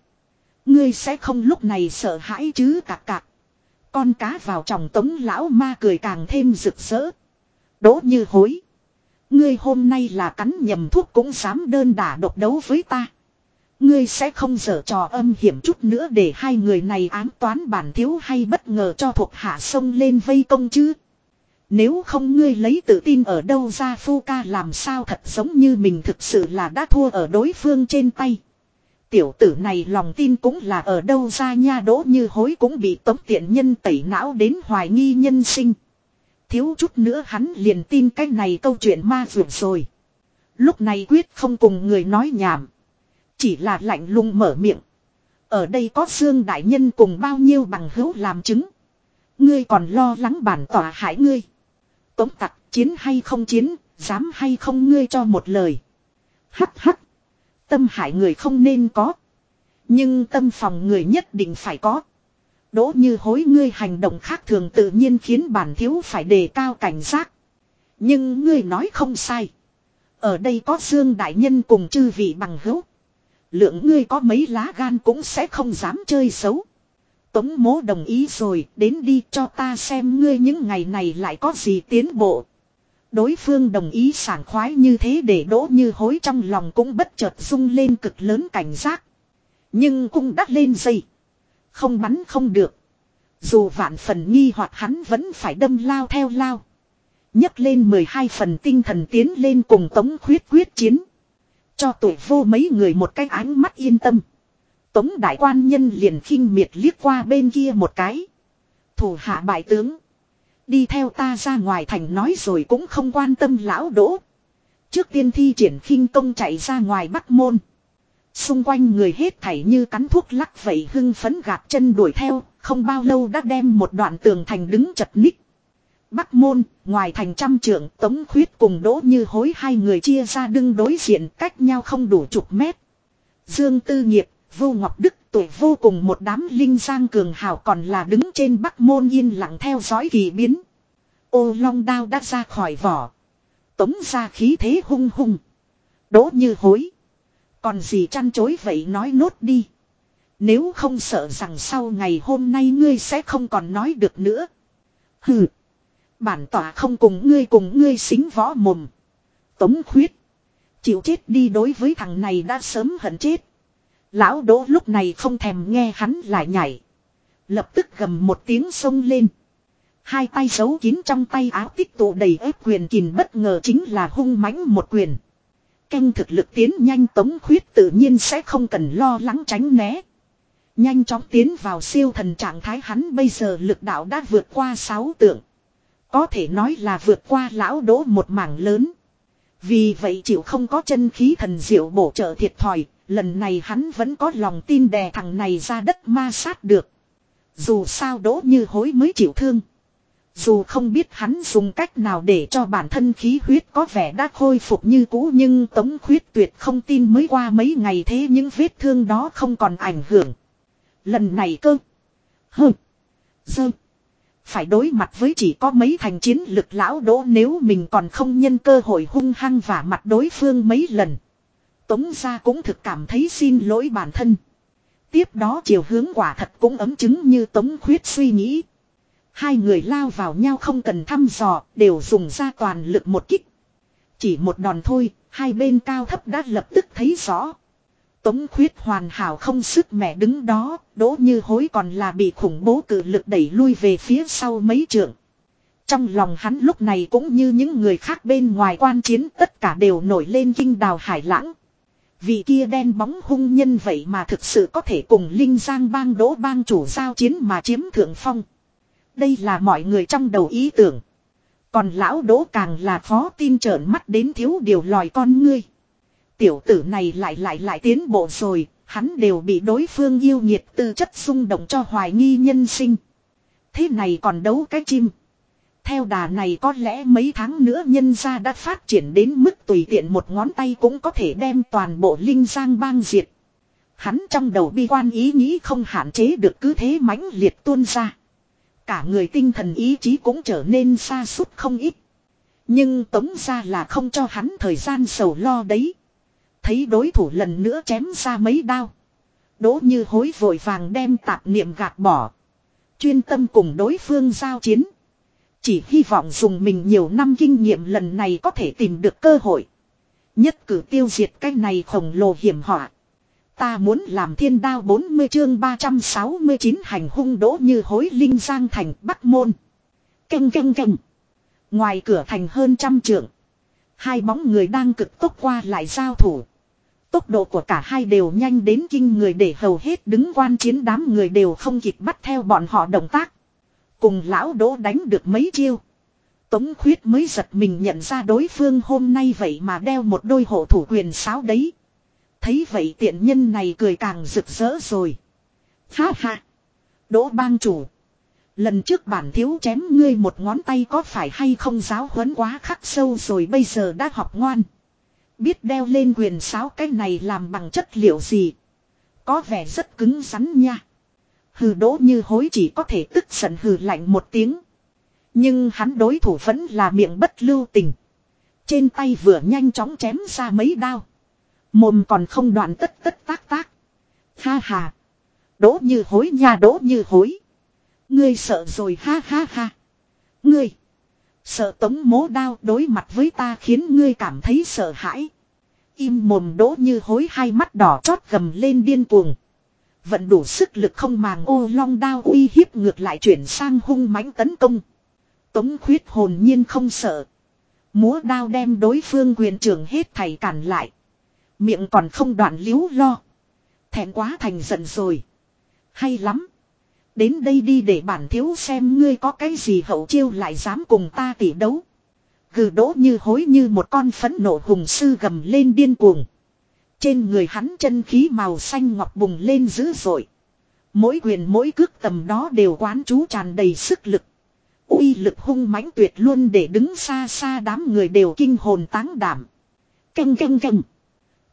Ngươi sẽ không lúc này sợ hãi chứ cạc cạc. Con cá vào trong tống lão ma cười càng thêm rực rỡ. Đỗ như hối. Ngươi hôm nay là cắn nhầm thuốc cũng dám đơn đả độc đấu với ta. Ngươi sẽ không dở trò âm hiểm chút nữa để hai người này ám toán bản thiếu hay bất ngờ cho thuộc hạ sông lên vây công chứ. Nếu không ngươi lấy tự tin ở đâu ra phu ca làm sao thật giống như mình thực sự là đã thua ở đối phương trên tay. Tiểu tử này lòng tin cũng là ở đâu ra nha đỗ như hối cũng bị tống tiện nhân tẩy não đến hoài nghi nhân sinh. Thiếu chút nữa hắn liền tin cái này câu chuyện ma vượt rồi. Lúc này quyết không cùng người nói nhảm. Chỉ là lạnh lùng mở miệng. Ở đây có xương đại nhân cùng bao nhiêu bằng hữu làm chứng. Ngươi còn lo lắng bản tỏa hại ngươi. Tống tặc chiến hay không chiến, dám hay không ngươi cho một lời. Hắc hắc. Tâm hại người không nên có. Nhưng tâm phòng người nhất định phải có. Đỗ như hối ngươi hành động khác thường tự nhiên khiến bản thiếu phải đề cao cảnh giác. Nhưng ngươi nói không sai. Ở đây có Dương Đại Nhân cùng chư vị bằng hữu. Lượng ngươi có mấy lá gan cũng sẽ không dám chơi xấu. Tống mố đồng ý rồi, đến đi cho ta xem ngươi những ngày này lại có gì tiến bộ. Đối phương đồng ý sảng khoái như thế để đỗ như hối trong lòng cũng bất chợt rung lên cực lớn cảnh giác. Nhưng cũng đắt lên dây. Không bắn không được. Dù vạn phần nghi hoặc hắn vẫn phải đâm lao theo lao. nhấc lên 12 phần tinh thần tiến lên cùng tống khuyết quyết chiến. Cho tuổi vô mấy người một cái ánh mắt yên tâm. Tống đại quan nhân liền khinh miệt liếc qua bên kia một cái. Thủ hạ bại tướng. Đi theo ta ra ngoài thành nói rồi cũng không quan tâm lão đỗ. Trước tiên thi triển khinh công chạy ra ngoài bắc môn. Xung quanh người hết thảy như cắn thuốc lắc vậy hưng phấn gạt chân đuổi theo, không bao lâu đã đem một đoạn tường thành đứng chật ních. Bắc môn, ngoài thành trăm trưởng tống khuyết cùng đỗ như hối hai người chia ra đưng đối diện cách nhau không đủ chục mét. Dương Tư Nghiệp, Vô Ngọc Đức tuổi vô cùng một đám linh giang cường hào còn là đứng trên bắc môn yên lặng theo dõi kỳ biến. Ô long đao đã ra khỏi vỏ. Tống ra khí thế hung hung. Đỗ như hối. Còn gì chăn chối vậy nói nốt đi. Nếu không sợ rằng sau ngày hôm nay ngươi sẽ không còn nói được nữa. Hừ. Bản tỏa không cùng ngươi cùng ngươi xính võ mồm. Tống khuyết. Chịu chết đi đối với thằng này đã sớm hận chết. Lão đỗ lúc này không thèm nghe hắn lại nhảy. Lập tức gầm một tiếng sông lên. Hai tay giấu kín trong tay áo tích tụ đầy ép quyền kìm bất ngờ chính là hung mãnh một quyền. Canh thực lực tiến nhanh tống khuyết tự nhiên sẽ không cần lo lắng tránh né. Nhanh chóng tiến vào siêu thần trạng thái hắn bây giờ lực đạo đã vượt qua sáu tượng. Có thể nói là vượt qua lão đỗ một mảng lớn. Vì vậy chịu không có chân khí thần diệu bổ trợ thiệt thòi, lần này hắn vẫn có lòng tin đè thằng này ra đất ma sát được. Dù sao đỗ như hối mới chịu thương. Dù không biết hắn dùng cách nào để cho bản thân khí huyết có vẻ đã khôi phục như cũ nhưng Tống Khuyết tuyệt không tin mới qua mấy ngày thế những vết thương đó không còn ảnh hưởng. Lần này cơ. Hơ. Dơ. Phải đối mặt với chỉ có mấy thành chiến lực lão đỗ nếu mình còn không nhân cơ hội hung hăng và mặt đối phương mấy lần. Tống ra cũng thực cảm thấy xin lỗi bản thân. Tiếp đó chiều hướng quả thật cũng ấm chứng như Tống Khuyết suy nghĩ. Hai người lao vào nhau không cần thăm dò, đều dùng ra toàn lực một kích. Chỉ một đòn thôi, hai bên cao thấp đã lập tức thấy rõ. Tống khuyết hoàn hảo không sức mẹ đứng đó, đỗ như hối còn là bị khủng bố cử lực đẩy lui về phía sau mấy trượng. Trong lòng hắn lúc này cũng như những người khác bên ngoài quan chiến tất cả đều nổi lên kinh đào hải lãng. Vị kia đen bóng hung nhân vậy mà thực sự có thể cùng Linh Giang bang đỗ bang chủ giao chiến mà chiếm thượng phong. Đây là mọi người trong đầu ý tưởng. Còn lão đỗ càng là phó tin trợn mắt đến thiếu điều lòi con ngươi. Tiểu tử này lại lại lại tiến bộ rồi, hắn đều bị đối phương yêu nhiệt tư chất xung động cho hoài nghi nhân sinh. Thế này còn đấu cái chim. Theo đà này có lẽ mấy tháng nữa nhân gia đã phát triển đến mức tùy tiện một ngón tay cũng có thể đem toàn bộ linh giang bang diệt. Hắn trong đầu bi quan ý nghĩ không hạn chế được cứ thế mãnh liệt tuôn ra. Cả người tinh thần ý chí cũng trở nên xa suốt không ít. Nhưng tống ra là không cho hắn thời gian sầu lo đấy. Thấy đối thủ lần nữa chém ra mấy đao. Đỗ như hối vội vàng đem tạp niệm gạt bỏ. Chuyên tâm cùng đối phương giao chiến. Chỉ hy vọng dùng mình nhiều năm kinh nghiệm lần này có thể tìm được cơ hội. Nhất cử tiêu diệt cái này khổng lồ hiểm họa. Ta muốn làm thiên đao 40 chương 369 hành hung đỗ như hối linh giang thành, bắc môn. Canh canh canh. Ngoài cửa thành hơn trăm trượng. Hai bóng người đang cực tốc qua lại giao thủ. Tốc độ của cả hai đều nhanh đến kinh người để hầu hết đứng quan chiến đám người đều không kịp bắt theo bọn họ động tác. Cùng lão đỗ đánh được mấy chiêu. Tống khuyết mới giật mình nhận ra đối phương hôm nay vậy mà đeo một đôi hộ thủ quyền sáo đấy. Thấy vậy tiện nhân này cười càng rực rỡ rồi. Ha ha. Đỗ bang chủ. Lần trước bản thiếu chém ngươi một ngón tay có phải hay không giáo huấn quá khắc sâu rồi bây giờ đã học ngoan. Biết đeo lên quyền sáo cái này làm bằng chất liệu gì. Có vẻ rất cứng rắn nha. Hừ đỗ như hối chỉ có thể tức giận hừ lạnh một tiếng. Nhưng hắn đối thủ vẫn là miệng bất lưu tình. Trên tay vừa nhanh chóng chém ra mấy đao. Mồm còn không đoạn tất tất tác tác. Ha ha. Đỗ như hối nha đỗ như hối. Ngươi sợ rồi, ha ha ha. Ngươi. Sợ tống mố đao đối mặt với ta khiến ngươi cảm thấy sợ hãi. Im mồm đỗ như hối hai mắt đỏ chót gầm lên điên cuồng. Vận đủ sức lực không màng ô long đao uy hiếp ngược lại chuyển sang hung mãnh tấn công. Tống khuyết hồn nhiên không sợ. Múa đao đem đối phương quyền trưởng hết thầy cản lại. Miệng còn không đoạn liếu lo. Thẹn quá thành giận rồi. Hay lắm. Đến đây đi để bản thiếu xem ngươi có cái gì hậu chiêu lại dám cùng ta tỉ đấu. Gừ đỗ như hối như một con phẫn nộ hùng sư gầm lên điên cuồng. Trên người hắn chân khí màu xanh ngọc bùng lên dữ dội. Mỗi quyền mỗi cước tầm đó đều quán chú tràn đầy sức lực. uy lực hung mãnh tuyệt luôn để đứng xa xa đám người đều kinh hồn táng đảm. Canh canh canh.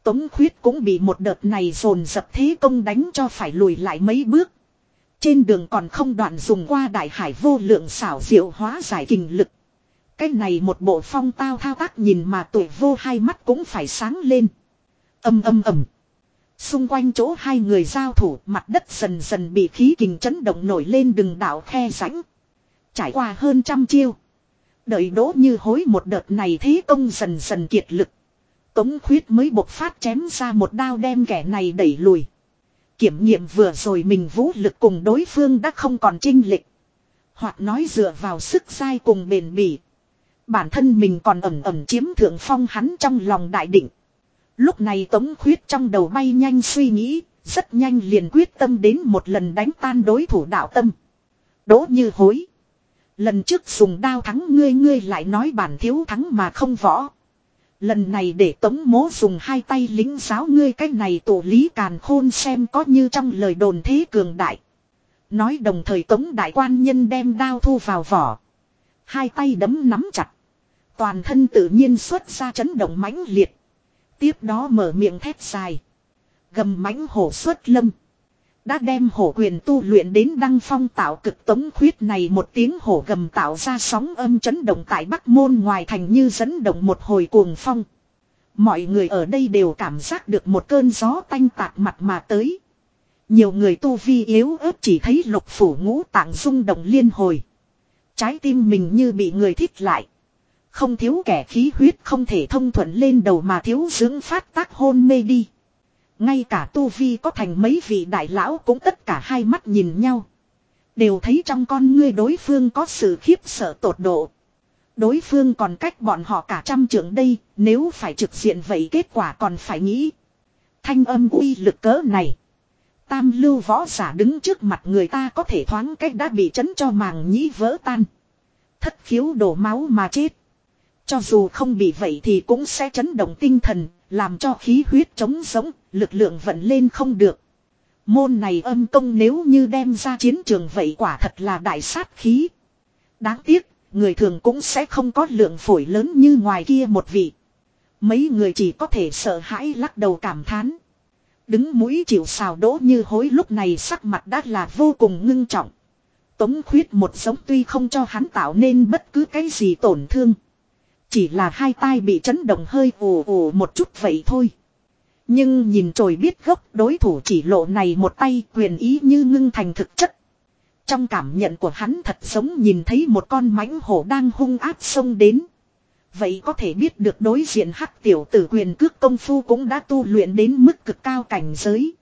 Tống khuyết cũng bị một đợt này dồn dập thế công đánh cho phải lùi lại mấy bước. Trên đường còn không đoạn dùng qua đại hải vô lượng xảo diệu hóa giải kinh lực. Cái này một bộ phong tao thao tác nhìn mà tuổi vô hai mắt cũng phải sáng lên. Âm âm ầm. Xung quanh chỗ hai người giao thủ, mặt đất dần dần bị khí kình chấn động nổi lên đừng đảo khe rãnh. Trải qua hơn trăm chiêu. Đợi đỗ như hối một đợt này thế công dần dần kiệt lực. Tống khuyết mới bộc phát chém ra một đao đem kẻ này đẩy lùi. Kiểm nghiệm vừa rồi mình vũ lực cùng đối phương đã không còn trinh lịch. Hoặc nói dựa vào sức sai cùng bền bỉ. Bản thân mình còn ẩm ẩm chiếm thượng phong hắn trong lòng đại định. Lúc này Tống Khuyết trong đầu bay nhanh suy nghĩ, rất nhanh liền quyết tâm đến một lần đánh tan đối thủ đạo tâm. Đỗ như hối. Lần trước dùng đao thắng ngươi ngươi lại nói bản thiếu thắng mà không võ. Lần này để tống mố dùng hai tay lính giáo ngươi cách này tổ lý càn khôn xem có như trong lời đồn thế cường đại. Nói đồng thời tống đại quan nhân đem đao thu vào vỏ. Hai tay đấm nắm chặt. Toàn thân tự nhiên xuất ra chấn động mãnh liệt. Tiếp đó mở miệng thét dài. Gầm mãnh hổ xuất lâm. Đã đem hổ quyền tu luyện đến đăng phong tạo cực tống khuyết này một tiếng hổ gầm tạo ra sóng âm chấn động tại bắc môn ngoài thành như dẫn động một hồi cuồng phong. Mọi người ở đây đều cảm giác được một cơn gió tanh tạc mặt mà tới. Nhiều người tu vi yếu ớt chỉ thấy lục phủ ngũ tạng rung động liên hồi. Trái tim mình như bị người thích lại. Không thiếu kẻ khí huyết không thể thông thuận lên đầu mà thiếu dưỡng phát tác hôn mê đi. Ngay cả Tu Vi có thành mấy vị đại lão cũng tất cả hai mắt nhìn nhau. Đều thấy trong con ngươi đối phương có sự khiếp sợ tột độ. Đối phương còn cách bọn họ cả trăm trưởng đây, nếu phải trực diện vậy kết quả còn phải nghĩ. Thanh âm uy lực cỡ này. Tam lưu võ giả đứng trước mặt người ta có thể thoáng cách đã bị chấn cho màng nhĩ vỡ tan. Thất khiếu đổ máu mà chết. Cho dù không bị vậy thì cũng sẽ chấn động tinh thần, làm cho khí huyết trống sống, lực lượng vận lên không được. Môn này âm công nếu như đem ra chiến trường vậy quả thật là đại sát khí. Đáng tiếc, người thường cũng sẽ không có lượng phổi lớn như ngoài kia một vị. Mấy người chỉ có thể sợ hãi lắc đầu cảm thán. Đứng mũi chịu xào đỗ như hối lúc này sắc mặt đã là vô cùng ngưng trọng. Tống khuyết một giống tuy không cho hắn tạo nên bất cứ cái gì tổn thương. Chỉ là hai tai bị chấn động hơi ồ ồ một chút vậy thôi. Nhưng nhìn trồi biết gốc đối thủ chỉ lộ này một tay quyền ý như ngưng thành thực chất. Trong cảm nhận của hắn thật giống nhìn thấy một con mãnh hổ đang hung áp xông đến. Vậy có thể biết được đối diện hắc tiểu tử quyền cước công phu cũng đã tu luyện đến mức cực cao cảnh giới.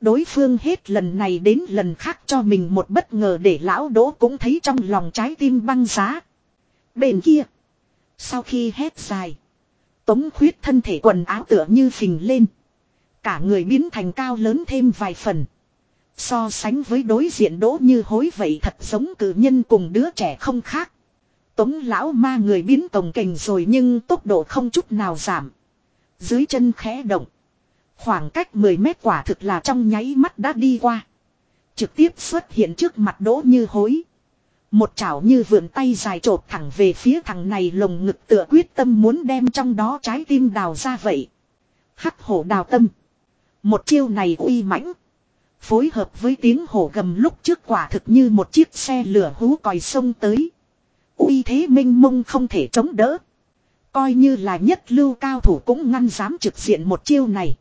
Đối phương hết lần này đến lần khác cho mình một bất ngờ để lão đỗ cũng thấy trong lòng trái tim băng giá. Bên kia. Sau khi hét dài. Tống khuyết thân thể quần áo tựa như phình lên. Cả người biến thành cao lớn thêm vài phần. So sánh với đối diện đỗ như hối vậy thật giống cử nhân cùng đứa trẻ không khác. Tống lão ma người biến tổng kềnh rồi nhưng tốc độ không chút nào giảm. Dưới chân khẽ động. Khoảng cách 10 mét quả thực là trong nháy mắt đã đi qua. Trực tiếp xuất hiện trước mặt đỗ như hối. Một chảo như vườn tay dài trột thẳng về phía thằng này lồng ngực tựa quyết tâm muốn đem trong đó trái tim đào ra vậy. Hắc hổ đào tâm. Một chiêu này uy mãnh. Phối hợp với tiếng hổ gầm lúc trước quả thực như một chiếc xe lửa hú còi sông tới. uy thế minh mông không thể chống đỡ. Coi như là nhất lưu cao thủ cũng ngăn dám trực diện một chiêu này.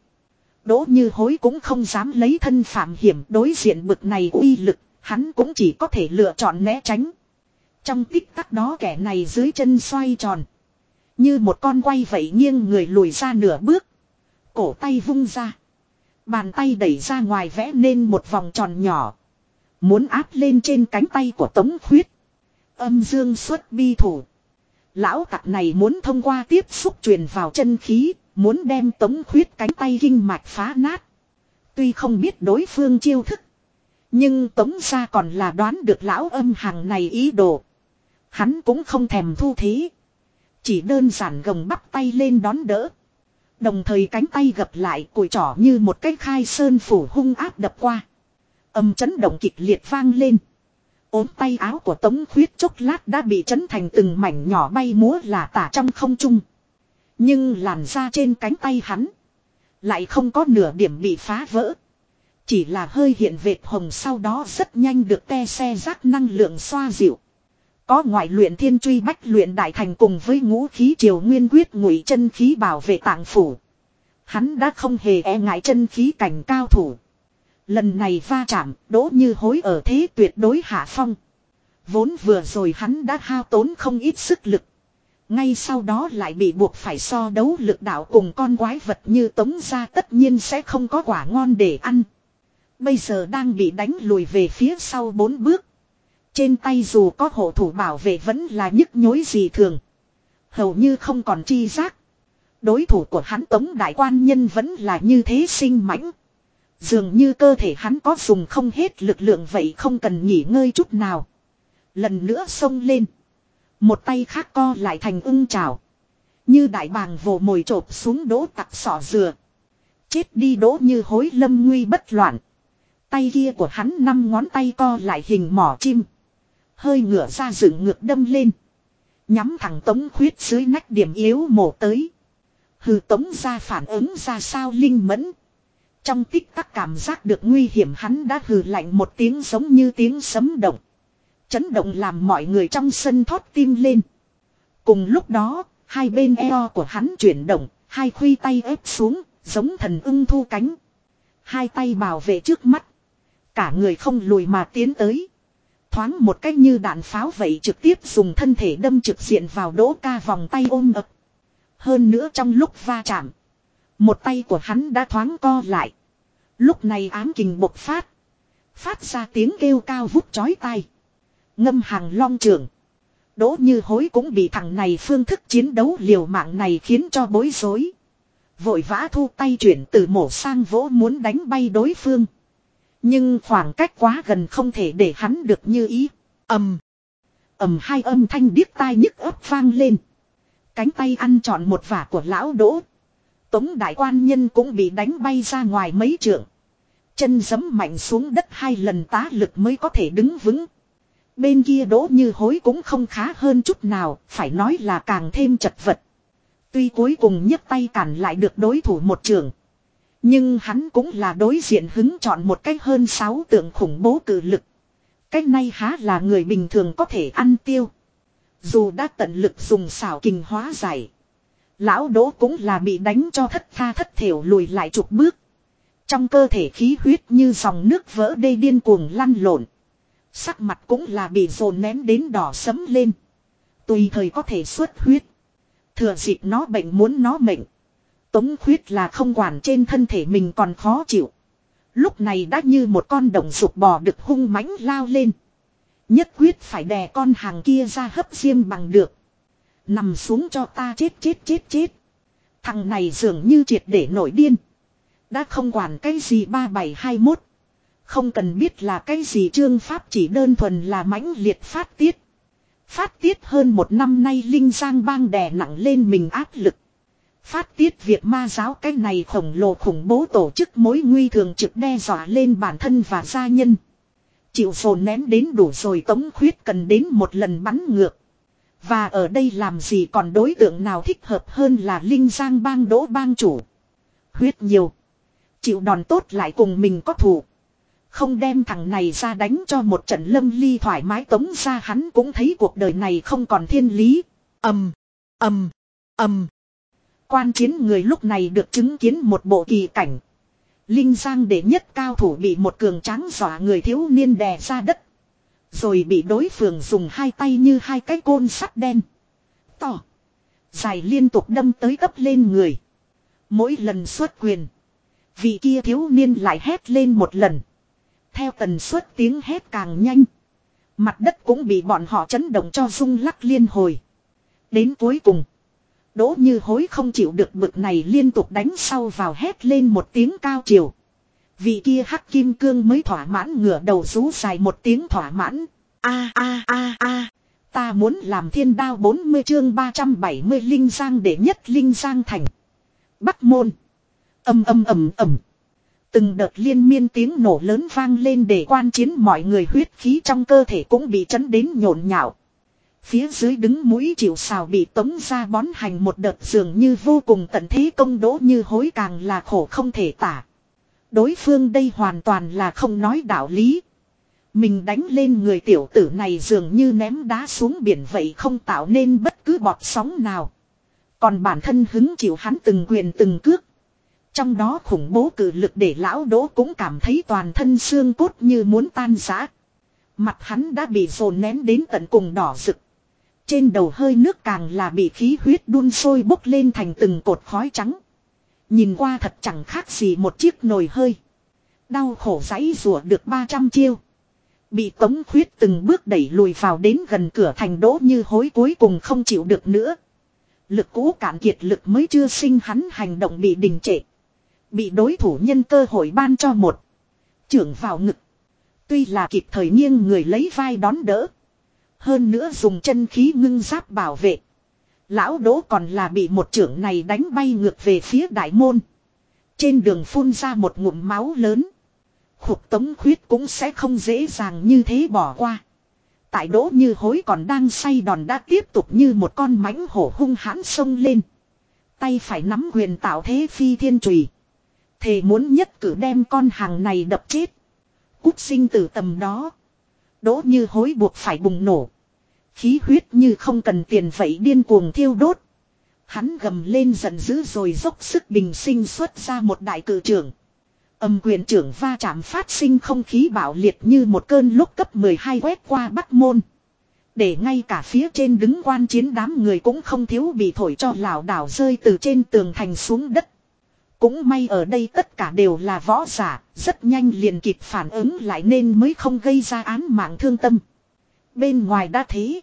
Đỗ như hối cũng không dám lấy thân phạm hiểm đối diện bực này uy lực, hắn cũng chỉ có thể lựa chọn né tránh. Trong tích tắc đó kẻ này dưới chân xoay tròn. Như một con quay vậy nghiêng người lùi ra nửa bước. Cổ tay vung ra. Bàn tay đẩy ra ngoài vẽ nên một vòng tròn nhỏ. Muốn áp lên trên cánh tay của Tống Khuyết. Âm dương xuất bi thủ. Lão tặc này muốn thông qua tiếp xúc truyền vào chân khí, muốn đem Tống Khuyết cánh tay kinh mạch phá nát. Tuy không biết đối phương chiêu thức. Nhưng Tống Gia còn là đoán được lão âm hàng này ý đồ. Hắn cũng không thèm thu thế. Chỉ đơn giản gồng bắp tay lên đón đỡ. Đồng thời cánh tay gập lại cùi trỏ như một cái khai sơn phủ hung áp đập qua. Âm chấn động kịch liệt vang lên. ốm tay áo của tống khuyết chốc lát đã bị chấn thành từng mảnh nhỏ bay múa là tả trong không trung. Nhưng làn da trên cánh tay hắn. Lại không có nửa điểm bị phá vỡ. Chỉ là hơi hiện vệt hồng sau đó rất nhanh được te xe rác năng lượng xoa dịu. Có ngoại luyện thiên truy bách luyện đại thành cùng với ngũ khí triều nguyên quyết ngụy chân khí bảo vệ tạng phủ. Hắn đã không hề e ngại chân khí cảnh cao thủ. Lần này va chạm, đỗ như hối ở thế tuyệt đối hạ phong. Vốn vừa rồi hắn đã hao tốn không ít sức lực. Ngay sau đó lại bị buộc phải so đấu lực đạo cùng con quái vật như tống ra tất nhiên sẽ không có quả ngon để ăn. Bây giờ đang bị đánh lùi về phía sau bốn bước. Trên tay dù có hộ thủ bảo vệ vẫn là nhức nhối gì thường. Hầu như không còn chi giác. Đối thủ của hắn tống đại quan nhân vẫn là như thế sinh mãnh. Dường như cơ thể hắn có dùng không hết lực lượng vậy không cần nghỉ ngơi chút nào. Lần nữa xông lên. Một tay khác co lại thành ưng trào. Như đại bàng vồ mồi trộp xuống đỗ tặc sỏ dừa. Chết đi đỗ như hối lâm nguy bất loạn. Tay kia của hắn năm ngón tay co lại hình mỏ chim. Hơi ngửa ra dựng ngược đâm lên. Nhắm thẳng tống khuyết dưới nách điểm yếu mổ tới. Hừ tống ra phản ứng ra sao linh mẫn. Trong tích tắc cảm giác được nguy hiểm hắn đã hừ lạnh một tiếng giống như tiếng sấm động. Chấn động làm mọi người trong sân thót tim lên. Cùng lúc đó, hai bên eo của hắn chuyển động, hai khuy tay ép xuống, giống thần ưng thu cánh. Hai tay bảo vệ trước mắt. Cả người không lùi mà tiến tới. Thoáng một cách như đạn pháo vậy trực tiếp dùng thân thể đâm trực diện vào đỗ ca vòng tay ôm ập. Hơn nữa trong lúc va chạm. Một tay của hắn đã thoáng co lại. Lúc này ám kình bộc phát. Phát ra tiếng kêu cao vút chói tai. Ngâm hàng long trường. Đỗ như hối cũng bị thằng này phương thức chiến đấu liều mạng này khiến cho bối rối. Vội vã thu tay chuyển từ mổ sang vỗ muốn đánh bay đối phương. Nhưng khoảng cách quá gần không thể để hắn được như ý. ầm ầm hai âm thanh điếc tai nhức ấp vang lên. Cánh tay ăn trọn một vả của lão đỗ. Tống đại quan nhân cũng bị đánh bay ra ngoài mấy trượng. Chân giấm mạnh xuống đất hai lần tá lực mới có thể đứng vững. Bên kia đỗ như hối cũng không khá hơn chút nào, phải nói là càng thêm chật vật. Tuy cuối cùng nhấc tay cản lại được đối thủ một trường. Nhưng hắn cũng là đối diện hứng chọn một cách hơn sáu tượng khủng bố cử lực. Cách này há là người bình thường có thể ăn tiêu. Dù đã tận lực dùng xảo kình hóa giải. Lão đỗ cũng là bị đánh cho thất tha thất thiểu lùi lại chục bước. Trong cơ thể khí huyết như dòng nước vỡ đê điên cuồng lăn lộn. Sắc mặt cũng là bị dồn nén đến đỏ sấm lên. Tùy thời có thể xuất huyết. Thừa dịp nó bệnh muốn nó mệnh. Tống khuyết là không quản trên thân thể mình còn khó chịu. Lúc này đã như một con đồng sụp bò được hung mãnh lao lên. Nhất quyết phải đè con hàng kia ra hấp diêm bằng được. Nằm xuống cho ta chết chết chết chết. Thằng này dường như triệt để nổi điên. Đã không quản cái gì ba bảy hai mốt. Không cần biết là cái gì trương pháp chỉ đơn thuần là mãnh liệt phát tiết. Phát tiết hơn một năm nay Linh Giang bang đè nặng lên mình áp lực. Phát tiết việc ma giáo cái này khổng lồ khủng bố tổ chức mối nguy thường trực đe dọa lên bản thân và gia nhân. Chịu phồn nén đến đủ rồi tống khuyết cần đến một lần bắn ngược. Và ở đây làm gì còn đối tượng nào thích hợp hơn là Linh Giang bang đỗ bang chủ. Huyết nhiều. Chịu đòn tốt lại cùng mình có thủ. Không đem thằng này ra đánh cho một trận lâm ly thoải mái tống ra hắn cũng thấy cuộc đời này không còn thiên lý. ầm ầm ầm Quan chiến người lúc này được chứng kiến một bộ kỳ cảnh. Linh Giang đệ nhất cao thủ bị một cường tráng dọa người thiếu niên đè ra đất. Rồi bị đối phương dùng hai tay như hai cái côn sắt đen. To. Dài liên tục đâm tới cấp lên người. Mỗi lần xuất quyền. Vị kia thiếu niên lại hét lên một lần. Theo tần suất tiếng hét càng nhanh. Mặt đất cũng bị bọn họ chấn động cho rung lắc liên hồi. Đến cuối cùng. Đỗ như hối không chịu được bực này liên tục đánh sau vào hét lên một tiếng cao chiều. Vị kia hắc kim cương mới thỏa mãn ngửa đầu rú dài một tiếng thỏa mãn. A a a a. Ta muốn làm thiên đao 40 chương 370 Linh Giang để nhất Linh Giang thành. Bắc môn. Âm âm ầm ầm. Từng đợt liên miên tiếng nổ lớn vang lên để quan chiến mọi người huyết khí trong cơ thể cũng bị chấn đến nhộn nhạo. Phía dưới đứng mũi chịu xào bị tống ra bón hành một đợt dường như vô cùng tận thế công đỗ như hối càng là khổ không thể tả. Đối phương đây hoàn toàn là không nói đạo lý. Mình đánh lên người tiểu tử này dường như ném đá xuống biển vậy không tạo nên bất cứ bọt sóng nào. Còn bản thân hứng chịu hắn từng quyền từng cước. Trong đó khủng bố cử lực để lão đỗ cũng cảm thấy toàn thân xương cốt như muốn tan rã. Mặt hắn đã bị dồn nén đến tận cùng đỏ rực. Trên đầu hơi nước càng là bị khí huyết đun sôi bốc lên thành từng cột khói trắng. Nhìn qua thật chẳng khác gì một chiếc nồi hơi. Đau khổ giấy rùa được 300 chiêu. Bị tống khuyết từng bước đẩy lùi vào đến gần cửa thành đỗ như hối cuối cùng không chịu được nữa. Lực cũ cạn kiệt lực mới chưa sinh hắn hành động bị đình trệ. Bị đối thủ nhân cơ hội ban cho một. Trưởng vào ngực. Tuy là kịp thời nghiêng người lấy vai đón đỡ. Hơn nữa dùng chân khí ngưng giáp bảo vệ. Lão đỗ còn là bị một trưởng này đánh bay ngược về phía đại môn. Trên đường phun ra một ngụm máu lớn. Khục tống khuyết cũng sẽ không dễ dàng như thế bỏ qua. Tại đỗ như hối còn đang say đòn đã tiếp tục như một con mãnh hổ hung hãn sông lên. Tay phải nắm quyền tạo thế phi thiên trùy. Thề muốn nhất cử đem con hàng này đập chết. cúc sinh từ tầm đó. Đỗ như hối buộc phải bùng nổ. Khí huyết như không cần tiền vậy điên cuồng thiêu đốt. Hắn gầm lên giận dữ rồi dốc sức bình sinh xuất ra một đại cử trưởng. Âm quyền trưởng va chạm phát sinh không khí bạo liệt như một cơn lúc cấp 12 quét qua Bắc Môn. Để ngay cả phía trên đứng quan chiến đám người cũng không thiếu bị thổi cho lảo đảo rơi từ trên tường thành xuống đất. Cũng may ở đây tất cả đều là võ giả, rất nhanh liền kịp phản ứng lại nên mới không gây ra án mạng thương tâm. Bên ngoài đã thế.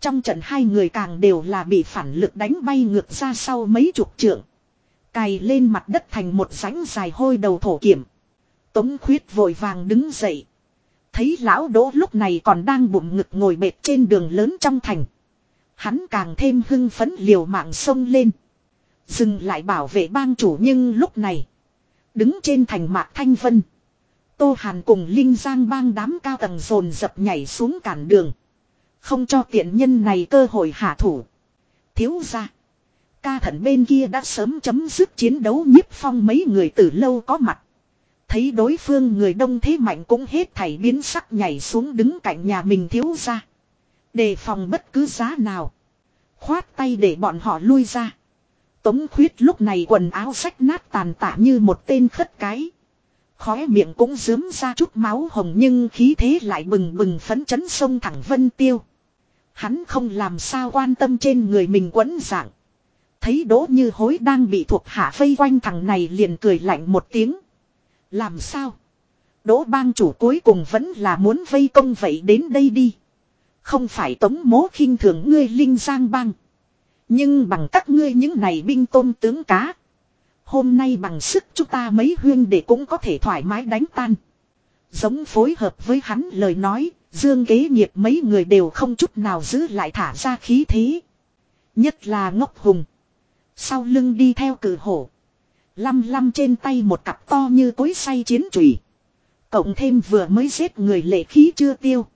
Trong trận hai người càng đều là bị phản lực đánh bay ngược ra sau mấy chục trượng. Cày lên mặt đất thành một rãnh dài hôi đầu thổ kiểm. Tống khuyết vội vàng đứng dậy. Thấy lão đỗ lúc này còn đang bụng ngực ngồi bệt trên đường lớn trong thành. Hắn càng thêm hưng phấn liều mạng sông lên. Dừng lại bảo vệ bang chủ nhưng lúc này. Đứng trên thành mạc Thanh Vân. Tô Hàn cùng Linh Giang bang đám cao tầng rồn dập nhảy xuống cản đường. Không cho tiện nhân này cơ hội hạ thủ. Thiếu ra. Ca thần bên kia đã sớm chấm dứt chiến đấu nhiếp phong mấy người từ lâu có mặt. Thấy đối phương người đông thế mạnh cũng hết thảy biến sắc nhảy xuống đứng cạnh nhà mình thiếu ra. Đề phòng bất cứ giá nào. Khoát tay để bọn họ lui ra. Tống khuyết lúc này quần áo rách nát tàn tạ như một tên khất cái. Khóe miệng cũng dướm ra chút máu hồng nhưng khí thế lại bừng bừng phấn chấn sông thẳng vân tiêu. Hắn không làm sao quan tâm trên người mình quấn dạng. Thấy đỗ như hối đang bị thuộc hạ vây quanh thằng này liền cười lạnh một tiếng. Làm sao? Đỗ bang chủ cuối cùng vẫn là muốn vây công vậy đến đây đi. Không phải tống mố khinh thường ngươi linh giang bang. Nhưng bằng các ngươi những này binh tôm tướng cá. Hôm nay bằng sức chúng ta mấy huyên để cũng có thể thoải mái đánh tan. Giống phối hợp với hắn lời nói, dương kế nghiệp mấy người đều không chút nào giữ lại thả ra khí thế. Nhất là ngốc hùng. Sau lưng đi theo cử hổ. Lăm lăm trên tay một cặp to như cối say chiến trùy. Cộng thêm vừa mới giết người lệ khí chưa tiêu.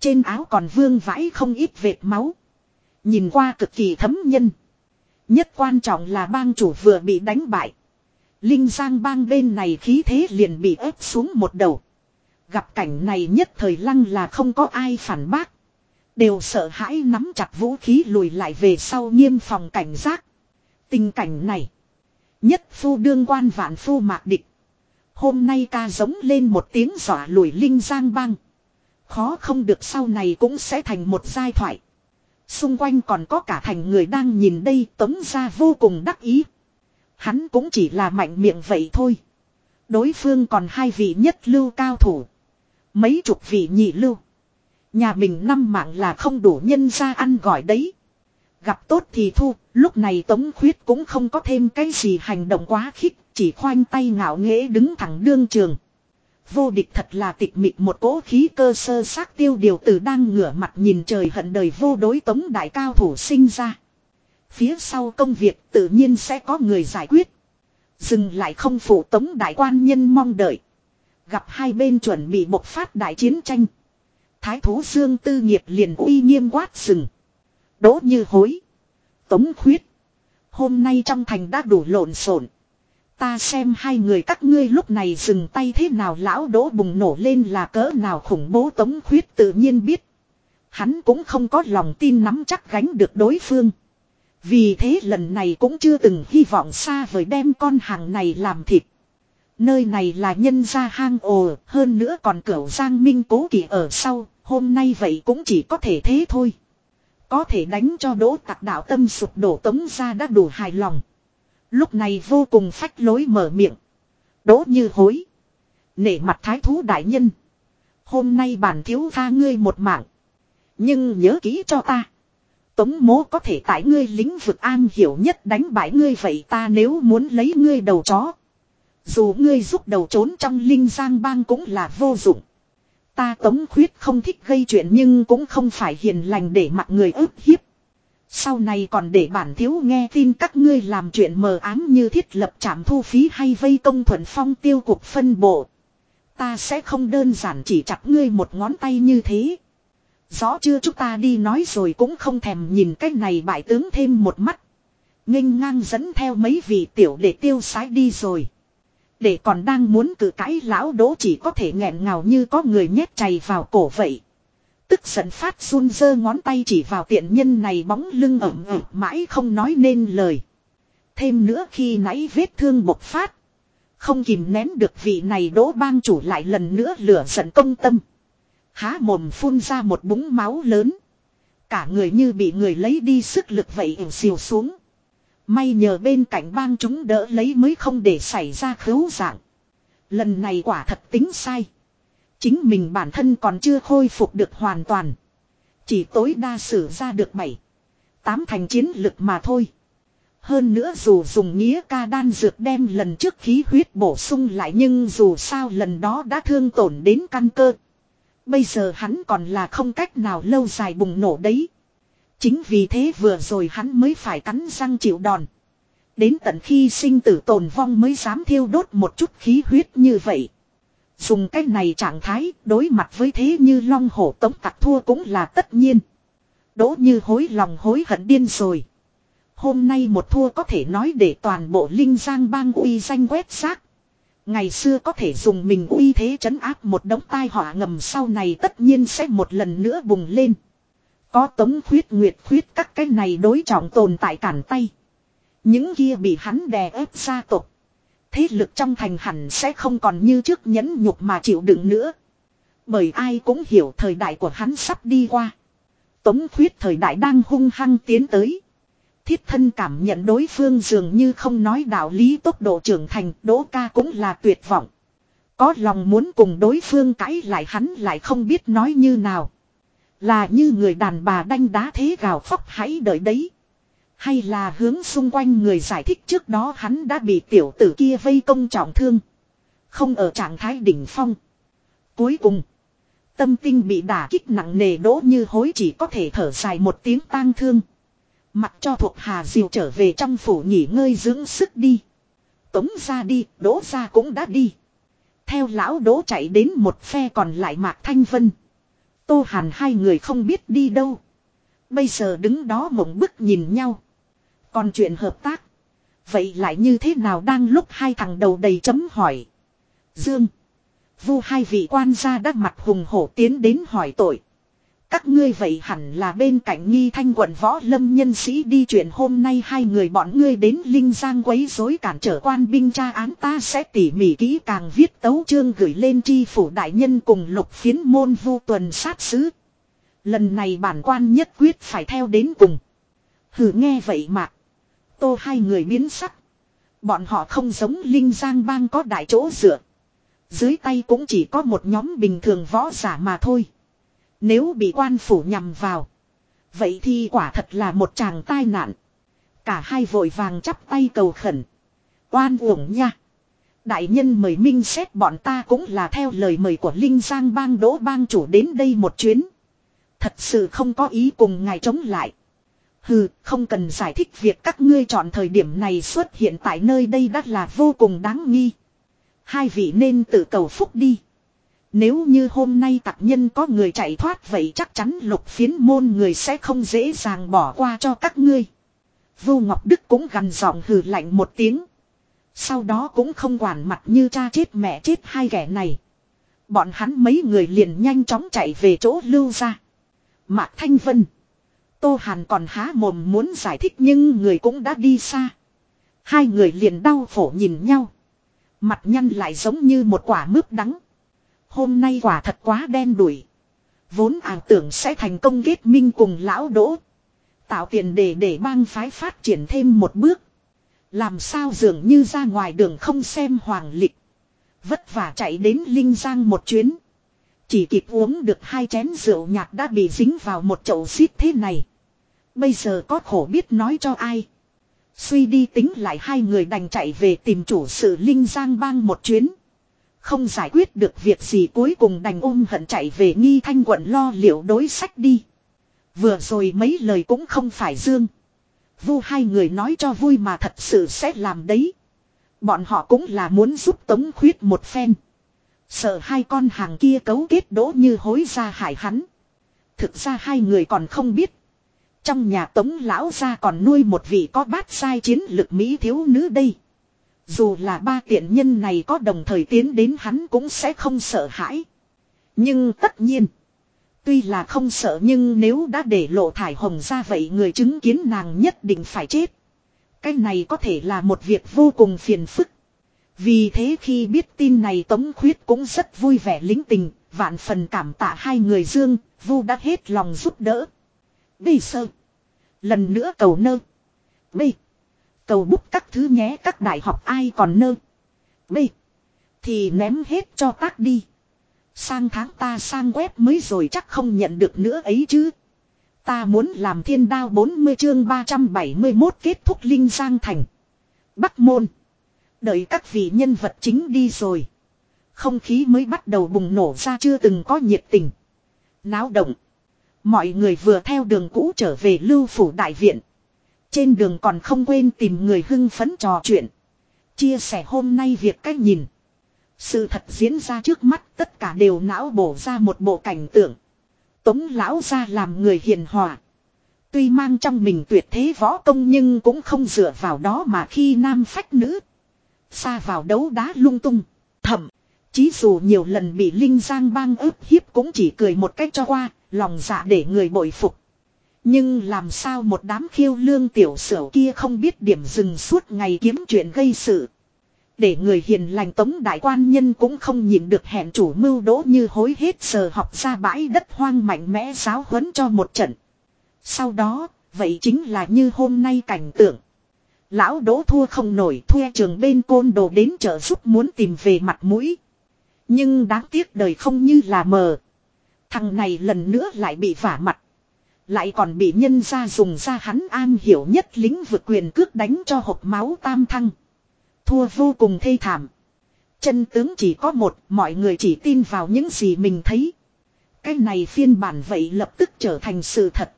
Trên áo còn vương vãi không ít vệt máu. Nhìn qua cực kỳ thấm nhân. Nhất quan trọng là bang chủ vừa bị đánh bại. Linh Giang bang bên này khí thế liền bị ép xuống một đầu. Gặp cảnh này nhất thời lăng là không có ai phản bác. Đều sợ hãi nắm chặt vũ khí lùi lại về sau nghiêm phòng cảnh giác. Tình cảnh này. Nhất phu đương quan vạn phu mạc địch. Hôm nay ca giống lên một tiếng giỏ lùi linh giang băng. Khó không được sau này cũng sẽ thành một giai thoại. Xung quanh còn có cả thành người đang nhìn đây tống ra vô cùng đắc ý. Hắn cũng chỉ là mạnh miệng vậy thôi. Đối phương còn hai vị nhất lưu cao thủ. Mấy chục vị nhị lưu. Nhà mình năm mạng là không đủ nhân ra ăn gọi đấy. Gặp tốt thì thu, lúc này Tống Khuyết cũng không có thêm cái gì hành động quá khích, chỉ khoanh tay ngạo nghễ đứng thẳng đương trường. Vô địch thật là tịch mịch một cỗ khí cơ sơ xác tiêu điều tử đang ngửa mặt nhìn trời hận đời vô đối Tống Đại Cao Thủ sinh ra. Phía sau công việc tự nhiên sẽ có người giải quyết. Dừng lại không phụ Tống Đại Quan Nhân mong đợi. Gặp hai bên chuẩn bị bộc phát đại chiến tranh. Thái thú Dương Tư Nghiệp liền uy nghiêm quát rừng. Đỗ như hối. Tống khuyết. Hôm nay trong thành đã đủ lộn xộn. Ta xem hai người các ngươi lúc này dừng tay thế nào lão đỗ bùng nổ lên là cỡ nào khủng bố tống khuyết tự nhiên biết. Hắn cũng không có lòng tin nắm chắc gánh được đối phương. Vì thế lần này cũng chưa từng hy vọng xa vời đem con hàng này làm thịt. Nơi này là nhân gia hang ồ, hơn nữa còn cửu giang minh cố kỳ ở sau, hôm nay vậy cũng chỉ có thể thế thôi. Có thể đánh cho đỗ tặc đạo tâm sụp đổ tống ra đã đủ hài lòng. Lúc này vô cùng phách lối mở miệng. Đỗ như hối. Nể mặt thái thú đại nhân. Hôm nay bản thiếu tha ngươi một mạng. Nhưng nhớ kỹ cho ta. Tống mố có thể tại ngươi lính vực an hiểu nhất đánh bại ngươi vậy ta nếu muốn lấy ngươi đầu chó. Dù ngươi giúp đầu trốn trong linh giang bang cũng là vô dụng. Ta tống khuyết không thích gây chuyện nhưng cũng không phải hiền lành để mặc người ức hiếp. Sau này còn để bản thiếu nghe tin các ngươi làm chuyện mờ ám như thiết lập trạm thu phí hay vây công thuận phong tiêu cục phân bộ. Ta sẽ không đơn giản chỉ chặt ngươi một ngón tay như thế. Rõ chưa chúng ta đi nói rồi cũng không thèm nhìn cái này bại tướng thêm một mắt. nghênh ngang dẫn theo mấy vị tiểu để tiêu sái đi rồi. Để còn đang muốn cử cãi lão đỗ chỉ có thể nghẹn ngào như có người nhét chày vào cổ vậy. Tức giận phát run dơ ngón tay chỉ vào tiện nhân này bóng lưng ẩm ẩm mãi không nói nên lời. Thêm nữa khi nãy vết thương bộc phát. Không kìm nén được vị này đỗ bang chủ lại lần nữa lửa giận công tâm. Há mồm phun ra một búng máu lớn. Cả người như bị người lấy đi sức lực vậy ỉu xìu xuống. May nhờ bên cạnh bang chúng đỡ lấy mới không để xảy ra khấu dạng. Lần này quả thật tính sai. Chính mình bản thân còn chưa khôi phục được hoàn toàn. Chỉ tối đa sử ra được 7. Tám thành chiến lực mà thôi. Hơn nữa dù dùng nghĩa ca đan dược đem lần trước khí huyết bổ sung lại nhưng dù sao lần đó đã thương tổn đến căn cơ. Bây giờ hắn còn là không cách nào lâu dài bùng nổ đấy. Chính vì thế vừa rồi hắn mới phải cắn răng chịu đòn. Đến tận khi sinh tử tồn vong mới dám thiêu đốt một chút khí huyết như vậy. Dùng cái này trạng thái đối mặt với thế như long hổ tống tặc thua cũng là tất nhiên. Đỗ như hối lòng hối hận điên rồi. Hôm nay một thua có thể nói để toàn bộ linh giang bang uy danh quét xác. Ngày xưa có thể dùng mình uy thế chấn áp một đống tai họa ngầm sau này tất nhiên sẽ một lần nữa bùng lên. Có tống khuyết nguyệt khuyết các cái này đối trọng tồn tại cản tay. Những kia bị hắn đè ép gia tộc thế lực trong thành hẳn sẽ không còn như trước nhẫn nhục mà chịu đựng nữa. Bởi ai cũng hiểu thời đại của hắn sắp đi qua. Tống khuyết thời đại đang hung hăng tiến tới. Thiết thân cảm nhận đối phương dường như không nói đạo lý tốc độ trưởng thành, đỗ ca cũng là tuyệt vọng. Có lòng muốn cùng đối phương cãi lại hắn lại không biết nói như nào. Là như người đàn bà đanh đá thế gào khóc hãy đợi đấy. Hay là hướng xung quanh người giải thích trước đó hắn đã bị tiểu tử kia vây công trọng thương. Không ở trạng thái đỉnh phong. Cuối cùng. Tâm tinh bị đả kích nặng nề đỗ như hối chỉ có thể thở dài một tiếng tang thương. Mặc cho thuộc Hà Diều trở về trong phủ nghỉ ngơi dưỡng sức đi. Tống ra đi, đỗ ra cũng đã đi. Theo lão đỗ chạy đến một phe còn lại Mạc Thanh Vân. Tô Hàn hai người không biết đi đâu. Bây giờ đứng đó mộng bức nhìn nhau. Còn chuyện hợp tác. Vậy lại như thế nào đang lúc hai thằng đầu đầy chấm hỏi. Dương. Vu hai vị quan gia đắc mặt hùng hổ tiến đến hỏi tội. Các ngươi vậy hẳn là bên cạnh nghi thanh quận võ lâm nhân sĩ đi chuyện hôm nay hai người bọn ngươi đến Linh Giang quấy rối cản trở quan binh tra án ta sẽ tỉ mỉ kỹ càng viết tấu chương gửi lên tri phủ đại nhân cùng lục phiến môn vu tuần sát sứ. Lần này bản quan nhất quyết phải theo đến cùng. Hử nghe vậy mà. Tô hai người biến sắc. Bọn họ không giống Linh Giang bang có đại chỗ dựa. Dưới tay cũng chỉ có một nhóm bình thường võ giả mà thôi. Nếu bị quan phủ nhằm vào. Vậy thì quả thật là một chàng tai nạn. Cả hai vội vàng chắp tay cầu khẩn. Oan uổng nha. Đại nhân mời minh xét bọn ta cũng là theo lời mời của Linh Giang bang đỗ bang chủ đến đây một chuyến. Thật sự không có ý cùng ngài chống lại. Hừ, không cần giải thích việc các ngươi chọn thời điểm này xuất hiện tại nơi đây đã là vô cùng đáng nghi. Hai vị nên tự cầu phúc đi. Nếu như hôm nay tặc nhân có người chạy thoát vậy chắc chắn lục phiến môn người sẽ không dễ dàng bỏ qua cho các ngươi. vô Ngọc Đức cũng gằn giọng hừ lạnh một tiếng. Sau đó cũng không quản mặt như cha chết mẹ chết hai kẻ này. Bọn hắn mấy người liền nhanh chóng chạy về chỗ lưu ra. Mạc Thanh Vân. Tô Hàn còn há mồm muốn giải thích nhưng người cũng đã đi xa. Hai người liền đau khổ nhìn nhau. Mặt nhăn lại giống như một quả mướp đắng. Hôm nay quả thật quá đen đủi. Vốn ảo tưởng sẽ thành công kết minh cùng lão đỗ. Tạo tiền để để bang phái phát triển thêm một bước. Làm sao dường như ra ngoài đường không xem hoàng lịch. Vất vả chạy đến Linh Giang một chuyến. Chỉ kịp uống được hai chén rượu nhạt đã bị dính vào một chậu xít thế này. Bây giờ có khổ biết nói cho ai. Suy đi tính lại hai người đành chạy về tìm chủ sự Linh Giang bang một chuyến. Không giải quyết được việc gì cuối cùng đành ôm hận chạy về nghi thanh quận lo liệu đối sách đi. Vừa rồi mấy lời cũng không phải dương. Vu hai người nói cho vui mà thật sự sẽ làm đấy. Bọn họ cũng là muốn giúp Tống Khuyết một phen. Sợ hai con hàng kia cấu kết đỗ như hối ra hại hắn. Thực ra hai người còn không biết. Trong nhà tống lão gia còn nuôi một vị có bát sai chiến lực Mỹ thiếu nữ đây. Dù là ba tiện nhân này có đồng thời tiến đến hắn cũng sẽ không sợ hãi. Nhưng tất nhiên. Tuy là không sợ nhưng nếu đã để lộ thải hồng ra vậy người chứng kiến nàng nhất định phải chết. Cái này có thể là một việc vô cùng phiền phức. Vì thế khi biết tin này Tống Khuyết cũng rất vui vẻ lính tình, vạn phần cảm tạ hai người dương, vu đã hết lòng giúp đỡ. Bây sơ. Lần nữa cầu nơ. B. Cầu bút các thứ nhé, các đại học ai còn nơ. B. Thì ném hết cho tác đi. Sang tháng ta sang web mới rồi chắc không nhận được nữa ấy chứ. Ta muốn làm thiên đao 40 chương 371 kết thúc Linh Giang Thành. Bắc Môn. Đợi các vị nhân vật chính đi rồi. Không khí mới bắt đầu bùng nổ ra chưa từng có nhiệt tình. Náo động. Mọi người vừa theo đường cũ trở về lưu phủ đại viện. Trên đường còn không quên tìm người hưng phấn trò chuyện. Chia sẻ hôm nay việc cách nhìn. Sự thật diễn ra trước mắt tất cả đều não bổ ra một bộ cảnh tượng. Tống lão ra làm người hiền hòa. Tuy mang trong mình tuyệt thế võ công nhưng cũng không dựa vào đó mà khi nam phách nữ. Xa vào đấu đá lung tung. Thậm. Chí dù nhiều lần bị Linh Giang bang ức hiếp cũng chỉ cười một cách cho qua, lòng dạ để người bội phục. Nhưng làm sao một đám khiêu lương tiểu sở kia không biết điểm dừng suốt ngày kiếm chuyện gây sự. Để người hiền lành tống đại quan nhân cũng không nhìn được hẹn chủ mưu đỗ như hối hết sờ học ra bãi đất hoang mạnh mẽ giáo huấn cho một trận. Sau đó, vậy chính là như hôm nay cảnh tượng. Lão đỗ thua không nổi thuê trường bên côn đồ đến trợ giúp muốn tìm về mặt mũi. Nhưng đáng tiếc đời không như là mờ. Thằng này lần nữa lại bị vả mặt. Lại còn bị nhân ra dùng ra hắn an hiểu nhất lính vực quyền cước đánh cho hộp máu tam thăng. Thua vô cùng thê thảm. Chân tướng chỉ có một, mọi người chỉ tin vào những gì mình thấy. Cái này phiên bản vậy lập tức trở thành sự thật.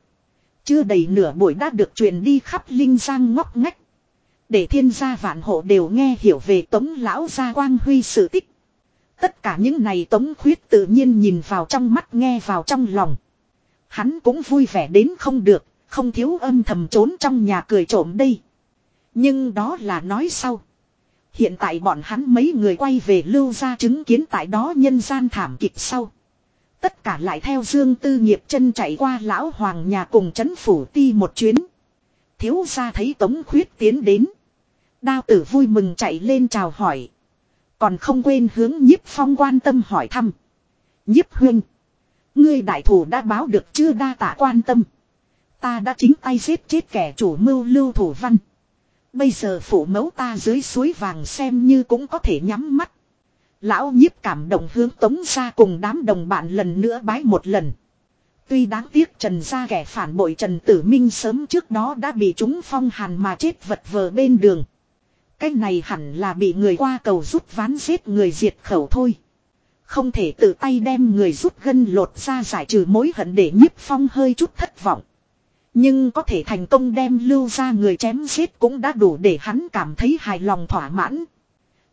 Chưa đầy nửa buổi đã được truyền đi khắp linh giang ngóc ngách. Để thiên gia vạn hộ đều nghe hiểu về tống lão gia quang huy sự tích. Tất cả những này tống khuyết tự nhiên nhìn vào trong mắt nghe vào trong lòng. Hắn cũng vui vẻ đến không được, không thiếu âm thầm trốn trong nhà cười trộm đây. Nhưng đó là nói sau. Hiện tại bọn hắn mấy người quay về lưu ra chứng kiến tại đó nhân gian thảm kịch sau. Tất cả lại theo Dương Tư nghiệp chân chạy qua lão hoàng nhà cùng chấn phủ ti một chuyến. Thiếu gia thấy Tống Khuyết tiến đến. Đao tử vui mừng chạy lên chào hỏi. Còn không quên hướng nhiếp phong quan tâm hỏi thăm. Nhiếp huynh. Ngươi đại thủ đã báo được chưa đa tạ quan tâm. Ta đã chính tay giết chết kẻ chủ mưu lưu thủ văn. Bây giờ phủ mẫu ta dưới suối vàng xem như cũng có thể nhắm mắt. Lão nhiếp cảm động hướng tống ra cùng đám đồng bạn lần nữa bái một lần. Tuy đáng tiếc Trần gia kẻ phản bội Trần Tử Minh sớm trước đó đã bị chúng phong hàn mà chết vật vờ bên đường. Cái này hẳn là bị người qua cầu rút ván giết người diệt khẩu thôi. Không thể tự tay đem người rút gân lột ra giải trừ mối hận để nhiếp phong hơi chút thất vọng. Nhưng có thể thành công đem lưu ra người chém giết cũng đã đủ để hắn cảm thấy hài lòng thỏa mãn.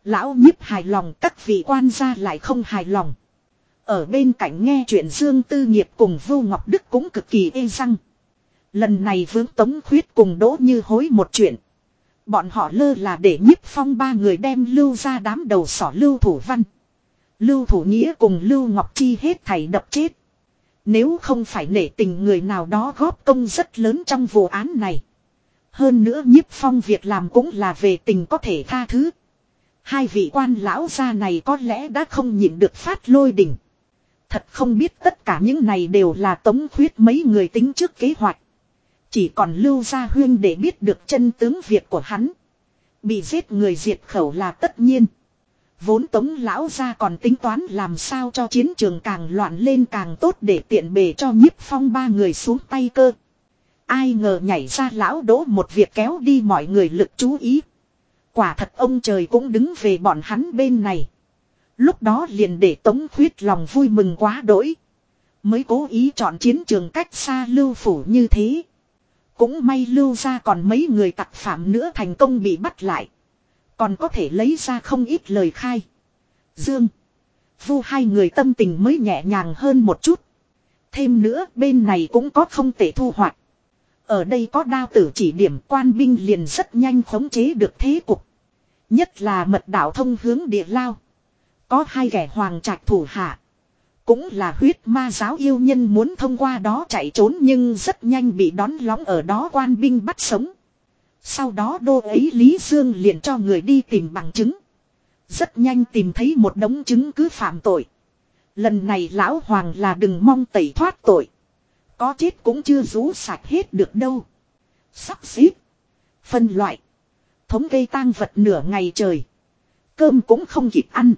Lão nhiếp hài lòng, các vị quan gia lại không hài lòng. Ở bên cạnh nghe chuyện Dương Tư Nghiệp cùng Vu Ngọc Đức cũng cực kỳ ê răng. Lần này vướng Tống Khuyết cùng đỗ như hối một chuyện. Bọn họ lơ là để nhiếp phong ba người đem lưu ra đám đầu sỏ lưu thủ văn. Lưu thủ nghĩa cùng lưu ngọc chi hết thảy đập chết. Nếu không phải nể tình người nào đó góp công rất lớn trong vụ án này. Hơn nữa nhiếp phong việc làm cũng là về tình có thể tha thứ. Hai vị quan lão gia này có lẽ đã không nhịn được phát lôi đỉnh. Thật không biết tất cả những này đều là tống khuyết mấy người tính trước kế hoạch. Chỉ còn lưu gia huyên để biết được chân tướng việc của hắn. Bị giết người diệt khẩu là tất nhiên. Vốn tống lão gia còn tính toán làm sao cho chiến trường càng loạn lên càng tốt để tiện bề cho nhiếp phong ba người xuống tay cơ. Ai ngờ nhảy ra lão đỗ một việc kéo đi mọi người lực chú ý. Quả thật ông trời cũng đứng về bọn hắn bên này. Lúc đó liền để tống khuyết lòng vui mừng quá đỗi. Mới cố ý chọn chiến trường cách xa lưu phủ như thế. Cũng may lưu ra còn mấy người tặc phạm nữa thành công bị bắt lại. Còn có thể lấy ra không ít lời khai. Dương. Vu hai người tâm tình mới nhẹ nhàng hơn một chút. Thêm nữa, bên này cũng có không tệ thu hoạch. Ở đây có đao tử chỉ điểm quan binh liền rất nhanh khống chế được thế cục. Nhất là mật đạo thông hướng địa lao. Có hai kẻ hoàng trạch thủ hạ. Cũng là huyết ma giáo yêu nhân muốn thông qua đó chạy trốn nhưng rất nhanh bị đón lóng ở đó quan binh bắt sống. Sau đó đô ấy Lý Dương liền cho người đi tìm bằng chứng. Rất nhanh tìm thấy một đống chứng cứ phạm tội. Lần này lão hoàng là đừng mong tẩy thoát tội. Có chết cũng chưa rú sạch hết được đâu. Sắp xếp. Phân loại. Thống kê tang vật nửa ngày trời. Cơm cũng không kịp ăn.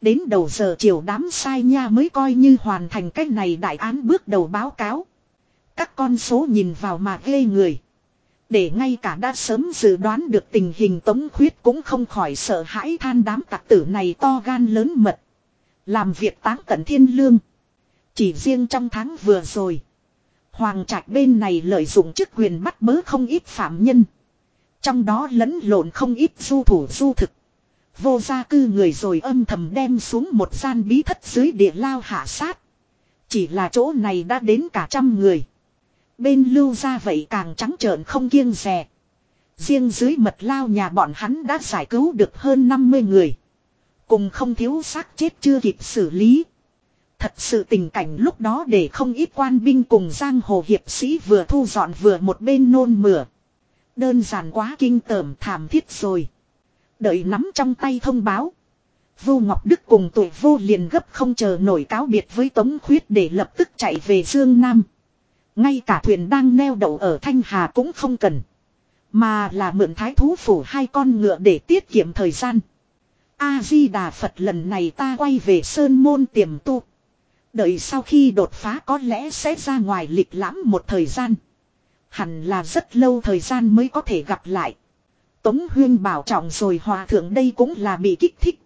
Đến đầu giờ chiều đám sai nha mới coi như hoàn thành cách này đại án bước đầu báo cáo. Các con số nhìn vào mà ghê người. Để ngay cả đã sớm dự đoán được tình hình tống khuyết cũng không khỏi sợ hãi than đám tặc tử này to gan lớn mật. Làm việc táng tận thiên lương. Chỉ riêng trong tháng vừa rồi. Hoàng trạch bên này lợi dụng chức quyền bắt bớ không ít phạm nhân. Trong đó lẫn lộn không ít du thủ du thực. Vô gia cư người rồi âm thầm đem xuống một gian bí thất dưới địa lao hạ sát. Chỉ là chỗ này đã đến cả trăm người. Bên lưu ra vậy càng trắng trợn không kiêng rè. Riêng dưới mật lao nhà bọn hắn đã giải cứu được hơn 50 người. Cùng không thiếu xác chết chưa kịp xử lý. Thật sự tình cảnh lúc đó để không ít quan binh cùng giang hồ hiệp sĩ vừa thu dọn vừa một bên nôn mửa. Đơn giản quá kinh tởm thảm thiết rồi. Đợi nắm trong tay thông báo. Vu Ngọc Đức cùng tuổi vô liền gấp không chờ nổi cáo biệt với Tống Khuyết để lập tức chạy về Dương Nam. Ngay cả thuyền đang neo đậu ở Thanh Hà cũng không cần. Mà là mượn thái thú phủ hai con ngựa để tiết kiệm thời gian. A-di-đà Phật lần này ta quay về Sơn Môn tiềm tu. Đợi sau khi đột phá có lẽ sẽ ra ngoài lịch lãm một thời gian. Hẳn là rất lâu thời gian mới có thể gặp lại. Tống Huyên bảo trọng rồi hòa thượng đây cũng là bị kích thích.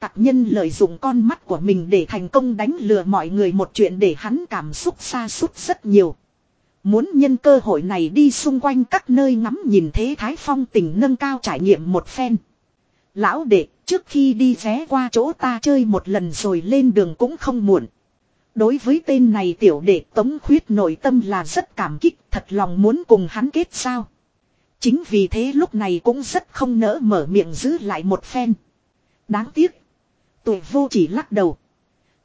Tặc nhân lợi dụng con mắt của mình để thành công đánh lừa mọi người một chuyện để hắn cảm xúc xa xúc rất nhiều. Muốn nhân cơ hội này đi xung quanh các nơi ngắm nhìn thế thái phong tình nâng cao trải nghiệm một phen. Lão đệ, trước khi đi ghé qua chỗ ta chơi một lần rồi lên đường cũng không muộn. Đối với tên này tiểu đệ Tống Khuyết nội tâm là rất cảm kích, thật lòng muốn cùng hắn kết sao. Chính vì thế lúc này cũng rất không nỡ mở miệng giữ lại một phen. Đáng tiếc. Tuổi vô chỉ lắc đầu.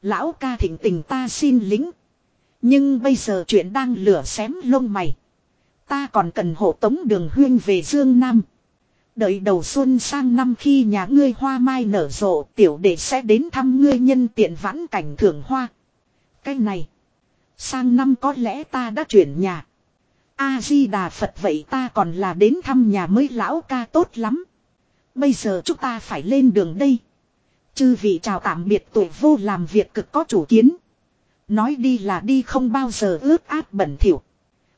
Lão ca thỉnh tình ta xin lính. Nhưng bây giờ chuyện đang lửa xém lông mày. Ta còn cần hộ tống đường huyên về Dương Nam. Đợi đầu xuân sang năm khi nhà ngươi hoa mai nở rộ, tiểu đệ sẽ đến thăm ngươi nhân tiện vãn cảnh thưởng hoa. Cái này. Sang năm có lẽ ta đã chuyển nhà. A-di-đà Phật, vậy ta còn là đến thăm nhà mới lão ca tốt lắm. Bây giờ chúng ta phải lên đường đây. Chư vị chào tạm biệt tuổi vô làm việc cực có chủ kiến. Nói đi là đi không bao giờ ướt át bẩn thỉu.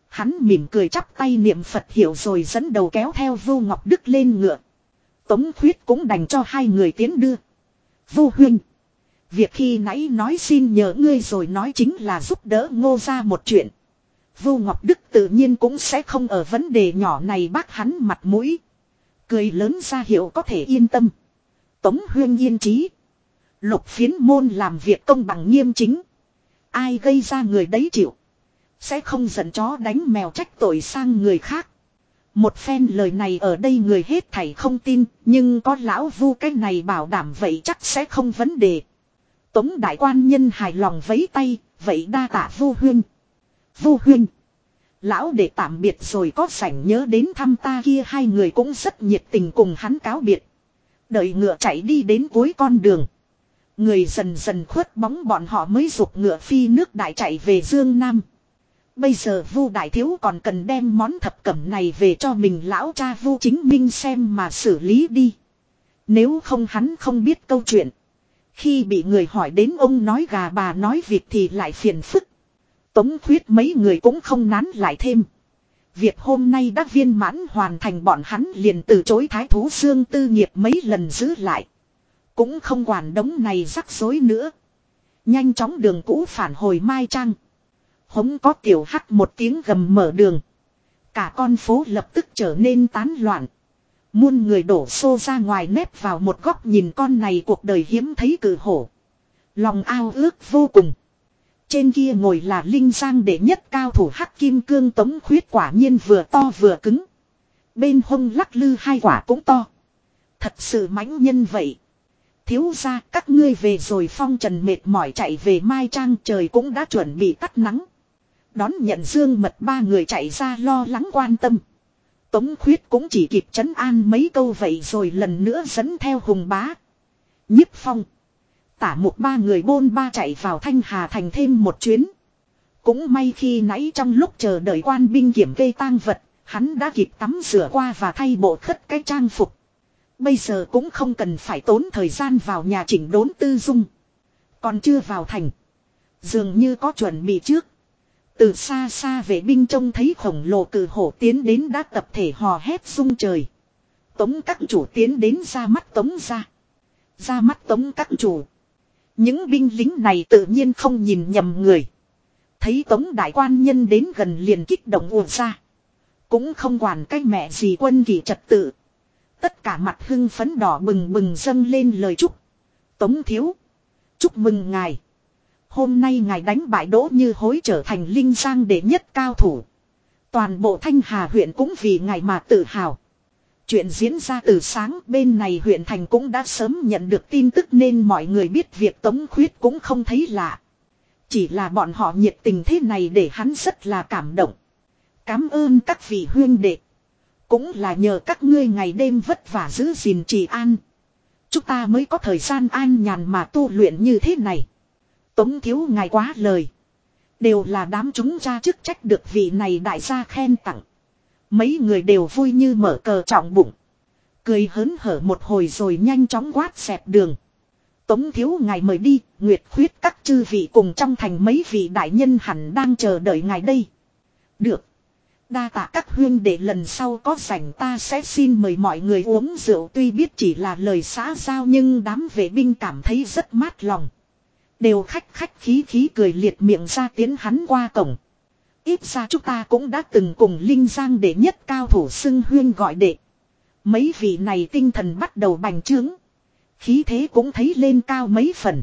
Hắn mỉm cười chắp tay niệm Phật hiểu rồi dẫn đầu kéo theo Vô Ngọc Đức lên ngựa. Tống khuyết cũng đành cho hai người tiến đưa. Vô huynh. Việc khi nãy nói xin nhờ ngươi rồi nói chính là giúp đỡ ngô ra một chuyện. Vô Ngọc Đức tự nhiên cũng sẽ không ở vấn đề nhỏ này bác hắn mặt mũi. Cười lớn ra hiệu có thể yên tâm. Tống huyên yên trí. Lục phiến môn làm việc công bằng nghiêm chính. Ai gây ra người đấy chịu. Sẽ không giận chó đánh mèo trách tội sang người khác. Một phen lời này ở đây người hết thảy không tin, nhưng có lão vu cái này bảo đảm vậy chắc sẽ không vấn đề. Tống đại quan nhân hài lòng vấy tay, vậy đa tạ vu huyên. Vu huyên. Lão để tạm biệt rồi có sảnh nhớ đến thăm ta kia hai người cũng rất nhiệt tình cùng hắn cáo biệt. Đợi ngựa chạy đi đến cuối con đường. Người dần dần khuất bóng bọn họ mới dục ngựa phi nước đại chạy về Dương Nam. Bây giờ Vu Đại Thiếu còn cần đem món thập cẩm này về cho mình lão cha Vu Chính Minh xem mà xử lý đi. Nếu không hắn không biết câu chuyện. Khi bị người hỏi đến ông nói gà bà nói vịt thì lại phiền phức. Tống khuyết mấy người cũng không nán lại thêm. Việc hôm nay đã viên mãn hoàn thành bọn hắn liền từ chối thái thú xương tư nghiệp mấy lần giữ lại. Cũng không quản đống này rắc rối nữa. Nhanh chóng đường cũ phản hồi Mai Trang. Hống có tiểu hắc một tiếng gầm mở đường. Cả con phố lập tức trở nên tán loạn. Muôn người đổ xô ra ngoài nếp vào một góc nhìn con này cuộc đời hiếm thấy cử hổ. Lòng ao ước vô cùng. Trên kia ngồi là Linh Giang đệ nhất cao thủ hắc kim cương tống khuyết quả nhiên vừa to vừa cứng. Bên hông lắc lư hai quả cũng to. Thật sự mãnh nhân vậy. Thiếu ra các ngươi về rồi phong trần mệt mỏi chạy về Mai Trang trời cũng đã chuẩn bị tắt nắng. Đón nhận dương mật ba người chạy ra lo lắng quan tâm. Tống khuyết cũng chỉ kịp chấn an mấy câu vậy rồi lần nữa dẫn theo hùng bá. nhiếp phong. Tả một ba người bôn ba chạy vào Thanh Hà thành thêm một chuyến. Cũng may khi nãy trong lúc chờ đợi quan binh kiểm kê tang vật, hắn đã kịp tắm rửa qua và thay bộ khất cái trang phục. Bây giờ cũng không cần phải tốn thời gian vào nhà chỉnh đốn tư dung. Còn chưa vào thành. Dường như có chuẩn bị trước. Từ xa xa vệ binh trông thấy khổng lồ cử hổ tiến đến đã tập thể hò hét sung trời. Tống các chủ tiến đến ra mắt tống ra. Ra mắt tống các chủ. Những binh lính này tự nhiên không nhìn nhầm người. Thấy tống đại quan nhân đến gần liền kích động ùa ra. Cũng không quản cái mẹ gì quân kỳ trật tự. Tất cả mặt hưng phấn đỏ bừng bừng dâng lên lời chúc. Tống thiếu. Chúc mừng ngài. Hôm nay ngài đánh bại đỗ như hối trở thành linh giang đệ nhất cao thủ. Toàn bộ thanh hà huyện cũng vì ngài mà tự hào. Chuyện diễn ra từ sáng, bên này huyện thành cũng đã sớm nhận được tin tức nên mọi người biết việc tống khuyết cũng không thấy lạ. Chỉ là bọn họ nhiệt tình thế này để hắn rất là cảm động. Cảm ơn các vị huyên đệ. Cũng là nhờ các ngươi ngày đêm vất vả giữ gìn trì an. Chúng ta mới có thời gian an nhàn mà tu luyện như thế này. Tống thiếu ngài quá lời. Đều là đám chúng ra chức trách được vị này đại gia khen tặng. Mấy người đều vui như mở cờ trọng bụng. Cười hớn hở một hồi rồi nhanh chóng quát xẹp đường. Tống thiếu ngài mời đi, nguyệt khuyết các chư vị cùng trong thành mấy vị đại nhân hẳn đang chờ đợi ngài đây. Được. Đa tạ các huyên để lần sau có rảnh ta sẽ xin mời mọi người uống rượu tuy biết chỉ là lời xã giao nhưng đám vệ binh cảm thấy rất mát lòng. Đều khách khách khí khí cười liệt miệng ra tiến hắn qua cổng. Ít ra chúng ta cũng đã từng cùng Linh Giang để nhất cao thủ xưng huyên gọi đệ. Mấy vị này tinh thần bắt đầu bành trướng. Khí thế cũng thấy lên cao mấy phần.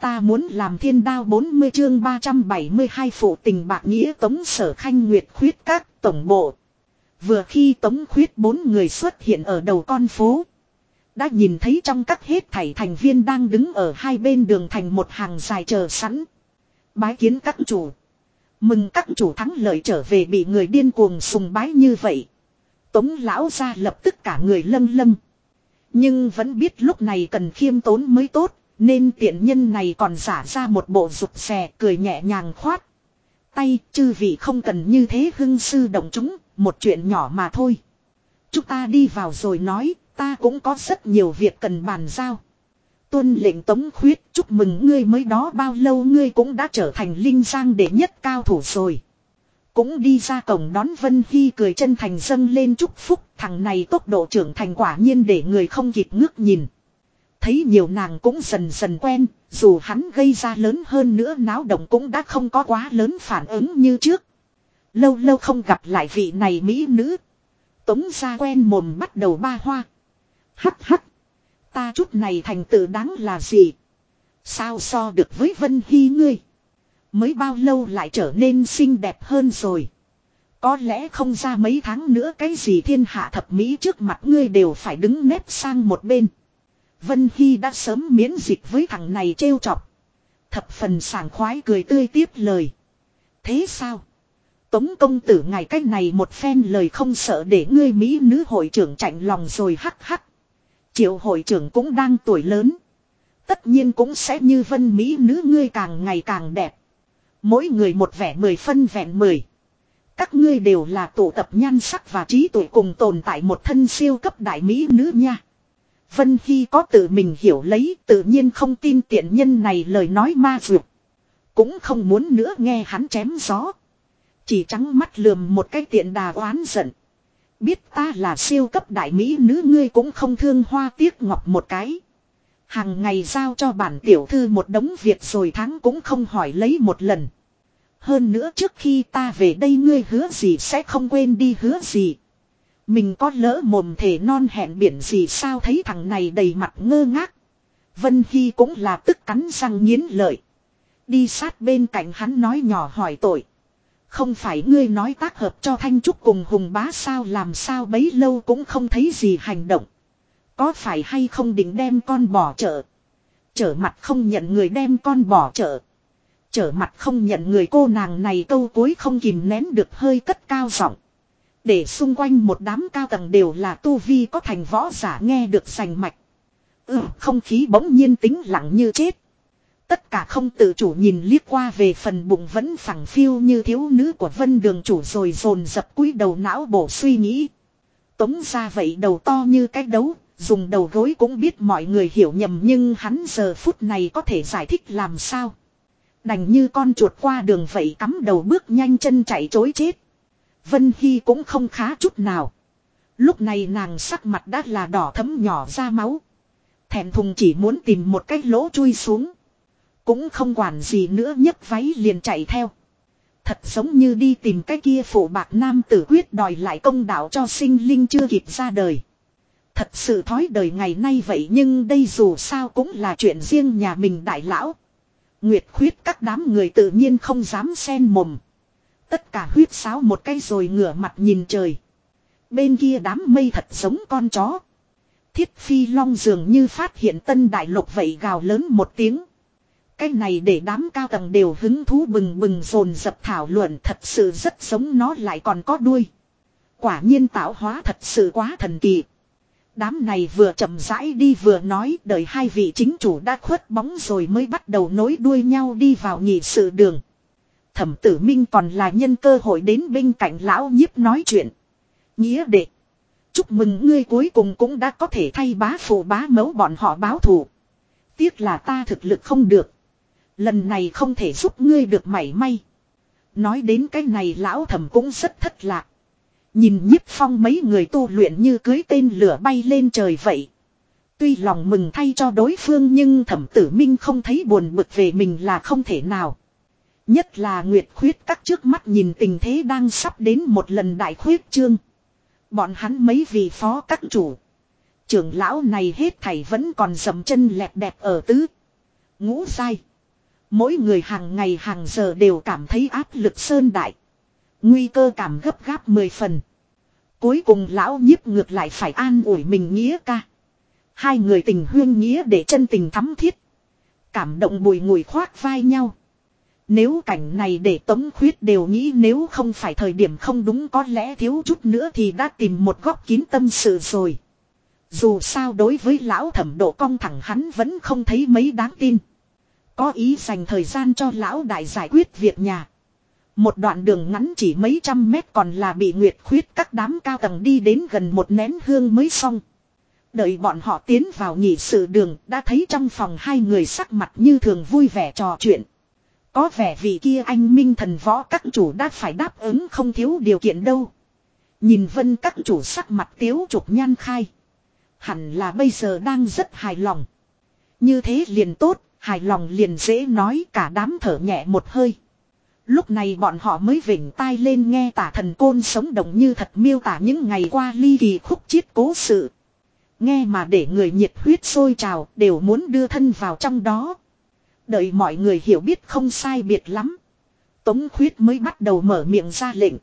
Ta muốn làm thiên đao 40 chương 372 phụ tình bạc nghĩa tống sở khanh nguyệt khuyết các tổng bộ. Vừa khi tống khuyết bốn người xuất hiện ở đầu con phố. Đã nhìn thấy trong các hết thảy thành viên đang đứng ở hai bên đường thành một hàng dài chờ sẵn. Bái kiến các chủ. Mừng các chủ thắng lợi trở về bị người điên cuồng sùng bái như vậy. Tống lão ra lập tức cả người lâm lâm. Nhưng vẫn biết lúc này cần khiêm tốn mới tốt, nên tiện nhân này còn giả ra một bộ rụt xè cười nhẹ nhàng khoát. Tay chư vị không cần như thế hưng sư động chúng, một chuyện nhỏ mà thôi. Chúng ta đi vào rồi nói, ta cũng có rất nhiều việc cần bàn giao. Tuân lệnh tống khuyết chúc mừng ngươi mới đó bao lâu ngươi cũng đã trở thành linh giang đệ nhất cao thủ rồi. Cũng đi ra cổng đón Vân Hy cười chân thành dâng lên chúc phúc thằng này tốc độ trưởng thành quả nhiên để người không kịp ngước nhìn. Thấy nhiều nàng cũng dần dần quen, dù hắn gây ra lớn hơn nữa náo động cũng đã không có quá lớn phản ứng như trước. Lâu lâu không gặp lại vị này mỹ nữ. Tống ra quen mồm bắt đầu ba hoa. Hắc hắc. Ta chút này thành tựu đáng là gì? Sao so được với Vân Hy ngươi? Mới bao lâu lại trở nên xinh đẹp hơn rồi? Có lẽ không ra mấy tháng nữa cái gì thiên hạ thập mỹ trước mặt ngươi đều phải đứng nép sang một bên. Vân Hy đã sớm miễn dịch với thằng này trêu chọc. Thập phần sảng khoái cười tươi tiếp lời. Thế sao? Tống công tử ngài cách này một phen lời không sợ để ngươi Mỹ nữ hội trưởng chạnh lòng rồi hắc hắc. Triệu hội trưởng cũng đang tuổi lớn. Tất nhiên cũng sẽ như vân Mỹ nữ ngươi càng ngày càng đẹp. Mỗi người một vẻ mười phân vẹn mười. Các ngươi đều là tụ tập nhan sắc và trí tuệ cùng tồn tại một thân siêu cấp đại Mỹ nữ nha. Vân Hy có tự mình hiểu lấy, tự nhiên không tin tiện nhân này lời nói ma dược. Cũng không muốn nữa nghe hắn chém gió. Chỉ trắng mắt lườm một cái tiện đà oán giận. Biết ta là siêu cấp đại mỹ nữ, ngươi cũng không thương hoa tiếc ngọc một cái. Hàng ngày giao cho bản tiểu thư một đống việc rồi tháng cũng không hỏi lấy một lần. Hơn nữa trước khi ta về đây ngươi hứa gì sẽ không quên đi hứa gì. Mình có lỡ mồm thể non hẹn biển gì sao thấy thằng này đầy mặt ngơ ngác. Vân Hy cũng là tức cắn răng nghiến lợi. Đi sát bên cạnh hắn nói nhỏ hỏi tội. Không phải ngươi nói tác hợp cho Thanh Trúc cùng Hùng bá sao làm sao bấy lâu cũng không thấy gì hành động. Có phải hay không định đem con bỏ chợ. Trở mặt không nhận người đem con bỏ chợ. Trở mặt không nhận người cô nàng này câu cuối không kìm nén được hơi cất cao giọng. Để xung quanh một đám cao tầng đều là tu vi có thành võ giả nghe được sành mạch. Ừ, không khí bỗng nhiên tính lặng như chết. Tất cả không tự chủ nhìn liếc qua về phần bụng vẫn phẳng phiêu như thiếu nữ của vân đường chủ rồi dồn dập cúi đầu não bổ suy nghĩ. Tống ra vậy đầu to như cái đấu, dùng đầu gối cũng biết mọi người hiểu nhầm nhưng hắn giờ phút này có thể giải thích làm sao. Đành như con chuột qua đường vậy cắm đầu bước nhanh chân chạy chối chết. Vân Hy cũng không khá chút nào. Lúc này nàng sắc mặt đã là đỏ thấm nhỏ ra máu. Thẹn thùng chỉ muốn tìm một cái lỗ chui xuống. Cũng không quản gì nữa, nhấc váy liền chạy theo. Thật giống như đi tìm cái kia phụ bạc nam tử quyết đòi lại công đạo cho sinh linh chưa kịp ra đời. Thật sự thói đời ngày nay vậy nhưng đây dù sao cũng là chuyện riêng nhà mình đại lão. Nguyệt khuyết các đám người tự nhiên không dám xen mồm. Tất cả huyết sáo một cái rồi ngửa mặt nhìn trời. Bên kia đám mây thật giống con chó. Thiết phi long dường như phát hiện tân đại lục vậy gào lớn một tiếng. Cái này để đám cao tầng đều hứng thú bừng bừng rồn dập thảo luận thật sự rất giống nó lại còn có đuôi. Quả nhiên tạo hóa thật sự quá thần kỳ. Đám này vừa chậm rãi đi vừa nói, đợi hai vị chính chủ đã khuất bóng rồi mới bắt đầu nối đuôi nhau đi vào nhị sự đường. Thẩm tử minh còn là nhân cơ hội đến bên cạnh lão nhiếp nói chuyện. Nghĩa đệ. Chúc mừng ngươi cuối cùng cũng đã có thể thay bá phụ bá mấu bọn họ báo thù. Tiếc là ta thực lực không được. Lần này không thể giúp ngươi được mảy may. Nói đến cái này lão thẩm cũng rất thất lạc. Nhìn nhiếp phong mấy người tu luyện như cưới tên lửa bay lên trời vậy. Tuy lòng mừng thay cho đối phương nhưng thẩm tử minh không thấy buồn bực về mình là không thể nào. Nhất là Nguyệt khuyết các trước mắt nhìn tình thế đang sắp đến một lần đại khuyết trương. Bọn hắn mấy vị phó các chủ. Trưởng lão này hết thảy vẫn còn dầm chân lẹt đẹp ở tứ. Ngũ sai. Mỗi người hàng ngày hàng giờ đều cảm thấy áp lực sơn đại. Nguy cơ cảm gấp gáp mười phần. Cuối cùng lão nhiếp ngược lại phải an ủi mình nghĩa ca. Hai người tình huyên nghĩa để chân tình thắm thiết. Cảm động bùi ngùi khoác vai nhau. Nếu cảnh này để tống khuyết đều nghĩ nếu không phải thời điểm không đúng có lẽ thiếu chút nữa thì đã tìm một góc kín tâm sự rồi. Dù sao đối với lão thẩm độ cong thẳng hắn vẫn không thấy mấy đáng tin. Có ý dành thời gian cho lão đại giải quyết việc nhà. Một đoạn đường ngắn chỉ mấy trăm mét còn là bị nguyệt khuyết các đám cao tầng đi đến gần một nén hương mới xong. Đợi bọn họ tiến vào nhị sự đường đã thấy trong phòng hai người sắc mặt như thường vui vẻ trò chuyện. Có vẻ vị kia anh minh thần võ các chủ đã phải đáp ứng không thiếu điều kiện đâu. Nhìn vân các chủ sắc mặt tiếu trục nhan khai. Hẳn là bây giờ đang rất hài lòng. Như thế liền tốt, hài lòng liền dễ nói cả đám thở nhẹ một hơi. Lúc này bọn họ mới vỉnh tai lên nghe tả thần côn sống động như thật miêu tả những ngày qua ly kỳ khúc chiết cố sự. Nghe mà để người nhiệt huyết sôi trào, đều muốn đưa thân vào trong đó. Đợi mọi người hiểu biết không sai biệt lắm. Tống khuyết mới bắt đầu mở miệng ra lệnh.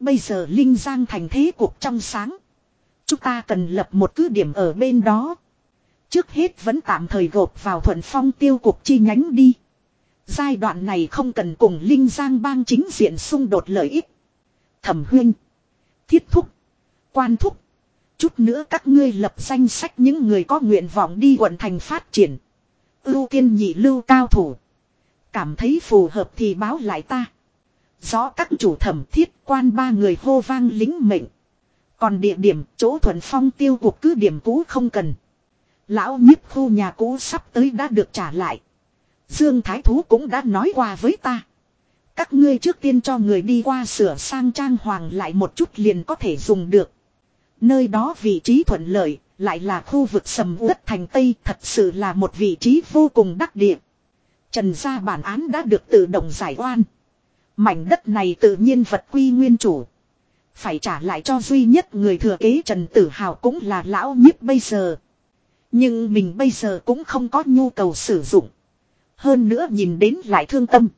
Bây giờ Linh Giang thành thế cuộc trong sáng. Chúng ta cần lập một cứ điểm ở bên đó. Trước hết vẫn tạm thời gộp vào thuận phong tiêu cục chi nhánh đi. Giai đoạn này không cần cùng Linh Giang bang chính diện xung đột lợi ích. Thẩm huyên. Thiết thúc. Quan thúc. Chút nữa các ngươi lập danh sách những người có nguyện vọng đi quận thành phát triển. Ưu tiên nhị lưu cao thủ. Cảm thấy phù hợp thì báo lại ta. Rõ các chủ thẩm thiết quan ba người hô vang lính mệnh. Còn địa điểm, chỗ thuận phong tiêu cục cứ điểm cũ không cần. Lão nhiếp khu nhà cũ sắp tới đã được trả lại. Dương Thái Thú cũng đã nói qua với ta. Các ngươi trước tiên cho người đi qua sửa sang trang hoàng lại một chút liền có thể dùng được. Nơi đó vị trí thuận lợi, lại là khu vực sầm uất thành Tây thật sự là một vị trí vô cùng đắc địa. Trần gia bản án đã được tự động giải oan. Mảnh đất này tự nhiên vật quy nguyên chủ. Phải trả lại cho duy nhất người thừa kế Trần Tử Hào cũng là lão nhiếp bây giờ. Nhưng mình bây giờ cũng không có nhu cầu sử dụng. Hơn nữa nhìn đến lại thương tâm.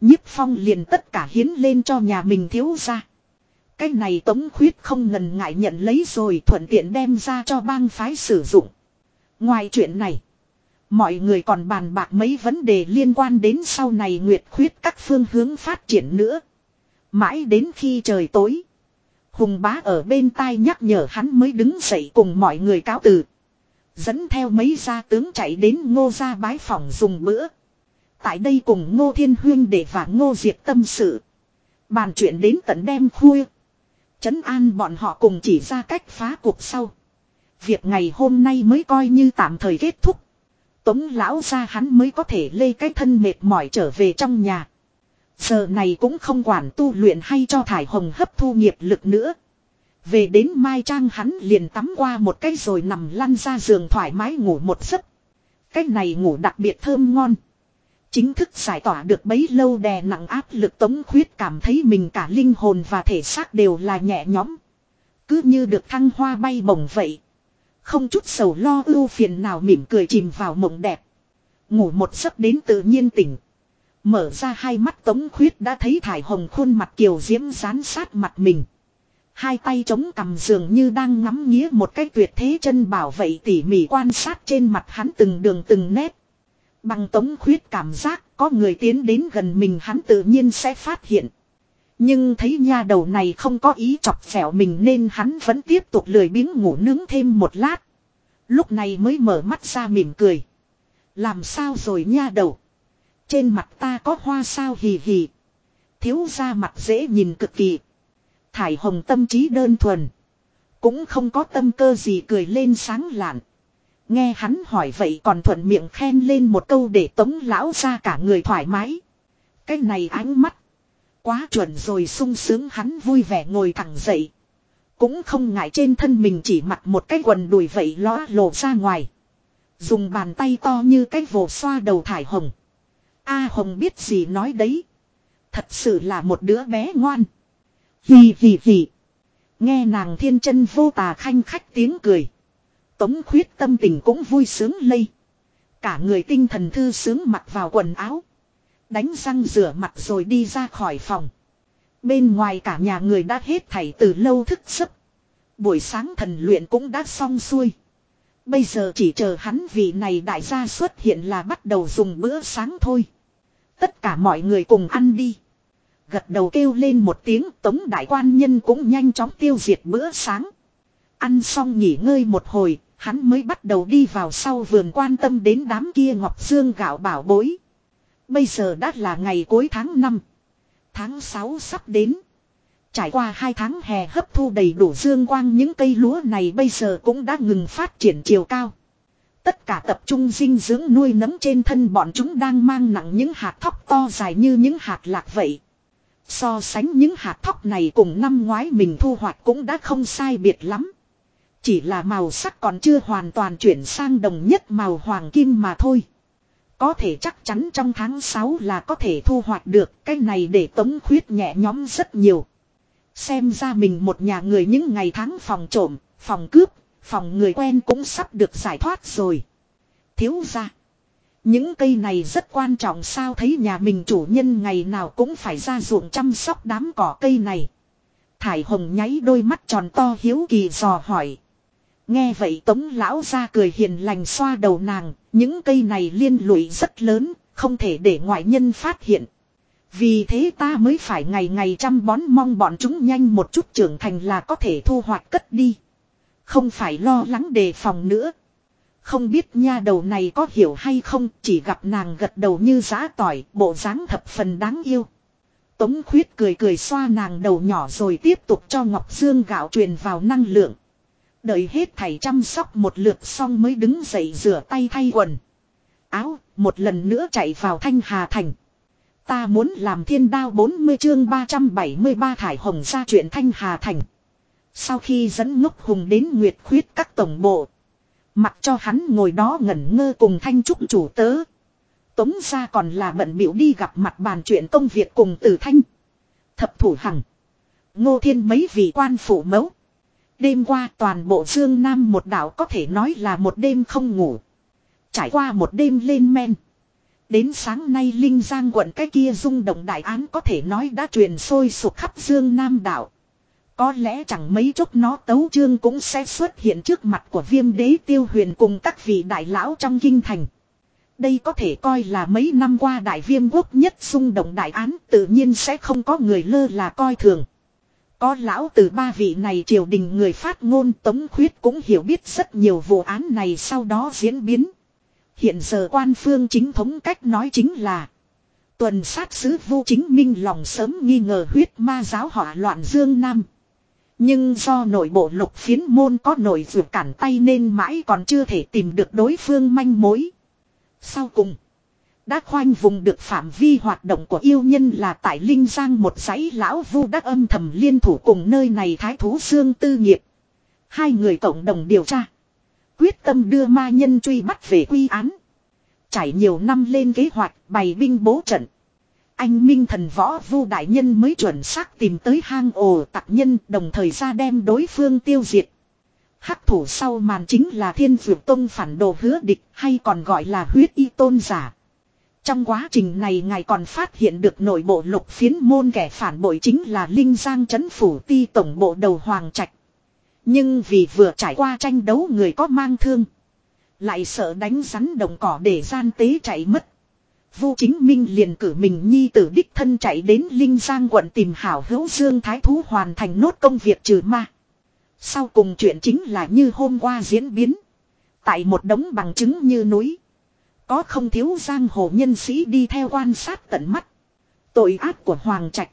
Nhiếp phong liền tất cả hiến lên cho nhà mình thiếu ra. Cái này tống khuyết không ngần ngại nhận lấy rồi thuận tiện đem ra cho bang phái sử dụng. Ngoài chuyện này. Mọi người còn bàn bạc mấy vấn đề liên quan đến sau này nguyệt khuyết các phương hướng phát triển nữa. Mãi đến khi trời tối. Hùng bá ở bên tai nhắc nhở hắn mới đứng dậy cùng mọi người cáo từ. Dẫn theo mấy gia tướng chạy đến ngô gia bái phòng dùng bữa. Tại đây cùng ngô thiên huyên để và ngô diệt tâm sự. Bàn chuyện đến tận đêm khuya. Trấn an bọn họ cùng chỉ ra cách phá cuộc sau. Việc ngày hôm nay mới coi như tạm thời kết thúc. Tống lão ra hắn mới có thể lê cái thân mệt mỏi trở về trong nhà. Giờ này cũng không quản tu luyện hay cho thải hồng hấp thu nghiệp lực nữa. Về đến Mai Trang hắn liền tắm qua một cái rồi nằm lăn ra giường thoải mái ngủ một giấc. Cái này ngủ đặc biệt thơm ngon. Chính thức giải tỏa được bấy lâu đè nặng áp lực tống khuyết cảm thấy mình cả linh hồn và thể xác đều là nhẹ nhõm. Cứ như được thăng hoa bay bổng vậy. Không chút sầu lo ưu phiền nào mỉm cười chìm vào mộng đẹp. Ngủ một giấc đến tự nhiên tỉnh. Mở ra hai mắt tống khuyết đã thấy thải hồng khuôn mặt kiều diễm rán sát mặt mình. Hai tay chống cằm dường như đang ngắm nghía một cái tuyệt thế chân bảo vậy tỉ mỉ quan sát trên mặt hắn từng đường từng nét. Bằng tống khuyết cảm giác, có người tiến đến gần mình hắn tự nhiên sẽ phát hiện. Nhưng thấy nha đầu này không có ý chọc phẻo mình nên hắn vẫn tiếp tục lười biếng ngủ nướng thêm một lát. Lúc này mới mở mắt ra mỉm cười. Làm sao rồi nha đầu? Trên mặt ta có hoa sao hì hì. Thiếu ra mặt dễ nhìn cực kỳ. Thải hồng tâm trí đơn thuần. Cũng không có tâm cơ gì cười lên sáng lạn. Nghe hắn hỏi vậy còn thuận miệng khen lên một câu để tống lão ra cả người thoải mái. Cái này ánh mắt. Quá chuẩn rồi sung sướng hắn vui vẻ ngồi thẳng dậy. Cũng không ngại trên thân mình chỉ mặc một cái quần đùi vậy ló lộ ra ngoài. Dùng bàn tay to như cái vồ xoa đầu thải hồng. A hồng biết gì nói đấy. Thật sự là một đứa bé ngoan. Hì hì hì. Nghe nàng thiên chân vô tà khanh khách tiếng cười. Tống khuyết tâm tình cũng vui sướng lây. Cả người tinh thần thư sướng mặc vào quần áo. Đánh răng rửa mặt rồi đi ra khỏi phòng. Bên ngoài cả nhà người đã hết thảy từ lâu thức giấc. Buổi sáng thần luyện cũng đã xong xuôi. Bây giờ chỉ chờ hắn vì này đại gia xuất hiện là bắt đầu dùng bữa sáng thôi. Tất cả mọi người cùng ăn đi. Gật đầu kêu lên một tiếng tống đại quan nhân cũng nhanh chóng tiêu diệt bữa sáng. Ăn xong nghỉ ngơi một hồi, hắn mới bắt đầu đi vào sau vườn quan tâm đến đám kia ngọc dương gạo bảo bối. Bây giờ đã là ngày cuối tháng 5. Tháng 6 sắp đến. Trải qua hai tháng hè hấp thu đầy đủ dương quang những cây lúa này bây giờ cũng đã ngừng phát triển chiều cao. Tất cả tập trung dinh dưỡng nuôi nấng trên thân bọn chúng đang mang nặng những hạt thóc to dài như những hạt lạc vậy. So sánh những hạt thóc này cùng năm ngoái mình thu hoạch cũng đã không sai biệt lắm. Chỉ là màu sắc còn chưa hoàn toàn chuyển sang đồng nhất màu hoàng kim mà thôi. Có thể chắc chắn trong tháng 6 là có thể thu hoạch được cái này để tống khuyết nhẹ nhóm rất nhiều. Xem ra mình một nhà người những ngày tháng phòng trộm, phòng cướp, phòng người quen cũng sắp được giải thoát rồi. Thiếu ra. Những cây này rất quan trọng sao thấy nhà mình chủ nhân ngày nào cũng phải ra ruộng chăm sóc đám cỏ cây này. Thải hồng nháy đôi mắt tròn to hiếu kỳ dò hỏi. Nghe vậy tống lão ra cười hiền lành xoa đầu nàng, những cây này liên lụy rất lớn, không thể để ngoại nhân phát hiện. Vì thế ta mới phải ngày ngày chăm bón mong bọn chúng nhanh một chút trưởng thành là có thể thu hoạch cất đi. Không phải lo lắng đề phòng nữa. Không biết nha đầu này có hiểu hay không, chỉ gặp nàng gật đầu như giá tỏi, bộ dáng thập phần đáng yêu. Tống khuyết cười cười xoa nàng đầu nhỏ rồi tiếp tục cho Ngọc Dương gạo truyền vào năng lượng. Đợi hết thầy chăm sóc một lượt xong mới đứng dậy rửa tay thay quần. Áo, một lần nữa chạy vào Thanh Hà Thành. Ta muốn làm thiên đao 40 chương 373 thải hồng ra chuyện Thanh Hà Thành. Sau khi dẫn ngốc hùng đến Nguyệt Khuyết các tổng bộ. Mặc cho hắn ngồi đó ngẩn ngơ cùng thanh trúc chủ tớ. Tống ra còn là bận biểu đi gặp mặt bàn chuyện công việc cùng tử thanh. Thập thủ hằng. Ngô thiên mấy vị quan phủ mẫu. Đêm qua toàn bộ Dương Nam một đảo có thể nói là một đêm không ngủ. Trải qua một đêm lên men. Đến sáng nay Linh Giang quận cái kia rung động đại án có thể nói đã truyền sôi sụp khắp Dương Nam đảo. Có lẽ chẳng mấy chốc nó tấu chương cũng sẽ xuất hiện trước mặt của viêm đế tiêu huyền cùng các vị đại lão trong kinh thành. Đây có thể coi là mấy năm qua đại viêm quốc nhất xung động đại án, tự nhiên sẽ không có người lơ là coi thường. Có lão từ ba vị này triều đình người phát ngôn tống khuyết cũng hiểu biết rất nhiều vụ án này sau đó diễn biến. Hiện giờ quan phương chính thống cách nói chính là Tuần sát sứ vô chính minh lòng sớm nghi ngờ huyết ma giáo họa loạn dương nam. Nhưng do nội bộ lục phiến môn có nội dược cản tay nên mãi còn chưa thể tìm được đối phương manh mối. Sau cùng, đã khoanh vùng được phạm vi hoạt động của yêu nhân là tại Linh Giang một dãy lão vu đắc âm thầm liên thủ cùng nơi này thái thú xương tư nghiệp. Hai người cộng đồng điều tra. Quyết tâm đưa ma nhân truy bắt về quy án. Trải nhiều năm lên kế hoạch bày binh bố trận. Anh Minh thần võ vu đại nhân mới chuẩn xác tìm tới hang ổ tặc nhân, đồng thời ra đem đối phương tiêu diệt. Hắc thủ sau màn chính là thiên dược tông phản đồ hứa địch, hay còn gọi là huyết y tôn giả. Trong quá trình này ngài còn phát hiện được nội bộ lục phiến môn kẻ phản bội chính là Linh Giang chấn phủ ti tổng bộ đầu Hoàng Trạch. Nhưng vì vừa trải qua tranh đấu người có mang thương. Lại sợ đánh rắn đồng cỏ để gian tế chạy mất. Vu chính minh liền cử mình nhi tử đích thân chạy đến Linh Giang quận tìm hảo hữu Dương Thái Thú hoàn thành nốt công việc trừ ma. Sau cùng chuyện chính là như hôm qua diễn biến. Tại một đống bằng chứng như núi. Có không thiếu giang hồ nhân sĩ đi theo quan sát tận mắt. Tội ác của Hoàng Trạch.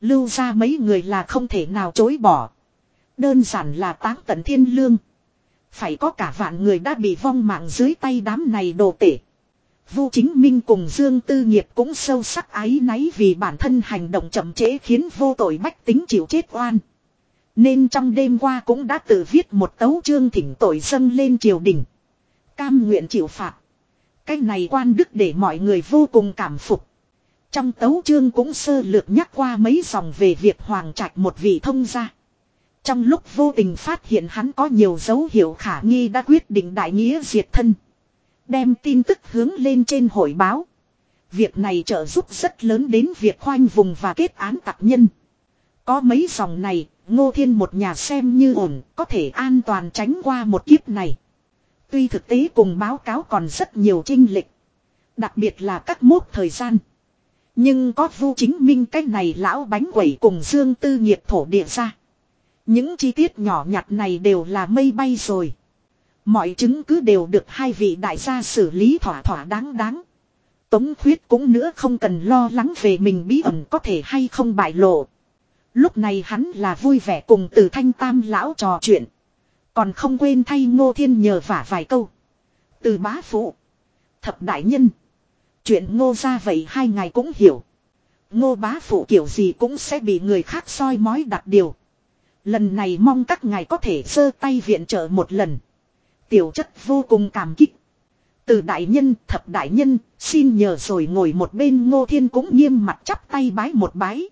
Lưu ra mấy người là không thể nào chối bỏ. Đơn giản là táng tận thiên lương. Phải có cả vạn người đã bị vong mạng dưới tay đám này đồ tể. Vu Chính Minh cùng Dương Tư Nghiệp cũng sâu sắc ái náy vì bản thân hành động chậm trễ khiến vô tội bách tính chịu chết oan. Nên trong đêm qua cũng đã tự viết một tấu chương thỉnh tội dâng lên triều đình. Cam nguyện chịu phạt. Cái này quan đức để mọi người vô cùng cảm phục. Trong tấu chương cũng sơ lược nhắc qua mấy dòng về việc hoàng trạch một vị thông gia. Trong lúc vô tình phát hiện hắn có nhiều dấu hiệu khả nghi đã quyết định đại nghĩa diệt thân. Đem tin tức hướng lên trên hội báo. Việc này trợ giúp rất lớn đến việc khoanh vùng và kết án tạc nhân. Có mấy dòng này, ngô thiên một nhà xem như ổn, có thể an toàn tránh qua một kiếp này. Tuy thực tế cùng báo cáo còn rất nhiều trinh lịch. Đặc biệt là các mốc thời gian. Nhưng có vu chính minh cái này lão bánh quẩy cùng dương tư nghiệp thổ địa ra. Những chi tiết nhỏ nhặt này đều là mây bay rồi. Mọi chứng cứ đều được hai vị đại gia xử lý thỏa thỏa đáng đáng. Tống khuyết cũng nữa không cần lo lắng về mình bí ẩn có thể hay không bại lộ. Lúc này hắn là vui vẻ cùng từ thanh tam lão trò chuyện. Còn không quên thay ngô thiên nhờ vả vài câu. Từ bá phụ. Thập đại nhân. Chuyện ngô ra vậy hai ngày cũng hiểu. Ngô bá phụ kiểu gì cũng sẽ bị người khác soi mói đặt điều. Lần này mong các ngài có thể sơ tay viện trợ một lần. Tiểu chất vô cùng cảm kích. Từ đại nhân, thập đại nhân, xin nhờ rồi ngồi một bên ngô thiên cũng nghiêm mặt chắp tay bái một bái.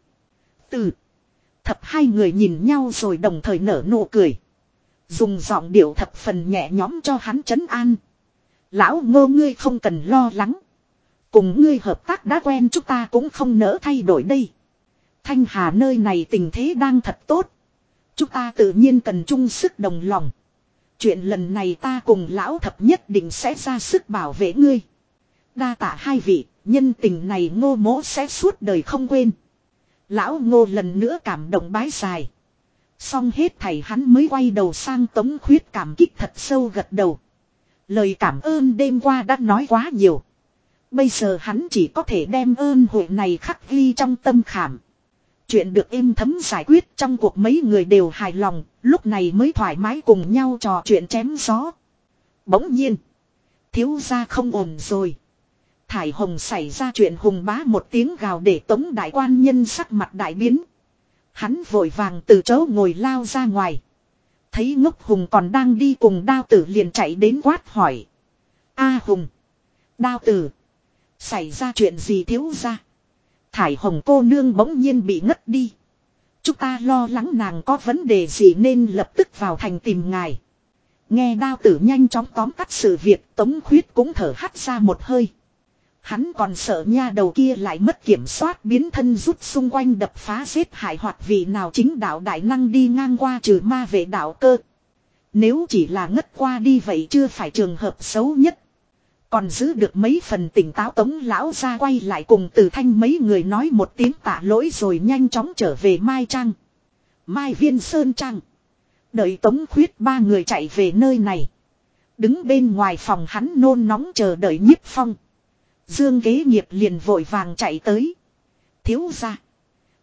Từ. Thập hai người nhìn nhau rồi đồng thời nở nụ cười. Dùng giọng điệu thập phần nhẹ nhõm cho hắn chấn an. Lão ngô ngươi không cần lo lắng. Cùng ngươi hợp tác đã quen chúng ta cũng không nỡ thay đổi đây. Thanh Hà nơi này tình thế đang thật tốt. Chúng ta tự nhiên cần chung sức đồng lòng. Chuyện lần này ta cùng lão thập nhất định sẽ ra sức bảo vệ ngươi. Đa tạ hai vị, nhân tình này ngô mỗ sẽ suốt đời không quên. Lão ngô lần nữa cảm động bái dài. Xong hết thầy hắn mới quay đầu sang tống khuyết cảm kích thật sâu gật đầu. Lời cảm ơn đêm qua đã nói quá nhiều. Bây giờ hắn chỉ có thể đem ơn hội này khắc ghi trong tâm khảm. Chuyện được êm thấm giải quyết trong cuộc mấy người đều hài lòng, lúc này mới thoải mái cùng nhau trò chuyện chém gió. Bỗng nhiên, thiếu gia không ổn rồi. Thải Hồng xảy ra chuyện hùng bá một tiếng gào để tống đại quan nhân sắc mặt đại biến. Hắn vội vàng từ chỗ ngồi lao ra ngoài. Thấy ngốc hùng còn đang đi cùng đao tử liền chạy đến quát hỏi. A hùng. Đao tử. Xảy ra chuyện gì thiếu ra. Thải hồng cô nương bỗng nhiên bị ngất đi. Chúng ta lo lắng nàng có vấn đề gì nên lập tức vào thành tìm ngài. Nghe đao tử nhanh chóng tóm tắt sự việc, tống khuyết cũng thở hắt ra một hơi. Hắn còn sợ nha đầu kia lại mất kiểm soát biến thân rút xung quanh đập phá giết hại hoặc vị nào chính đạo đại năng đi ngang qua trừ ma về đạo cơ. Nếu chỉ là ngất qua đi vậy chưa phải trường hợp xấu nhất. Còn giữ được mấy phần tỉnh táo tống lão ra quay lại cùng từ thanh mấy người nói một tiếng tạ lỗi rồi nhanh chóng trở về Mai Trang. Mai Viên Sơn Trang. Đợi tống khuyết ba người chạy về nơi này. Đứng bên ngoài phòng hắn nôn nóng chờ đợi nhiếp phong. Dương kế nghiệp liền vội vàng chạy tới. Thiếu ra.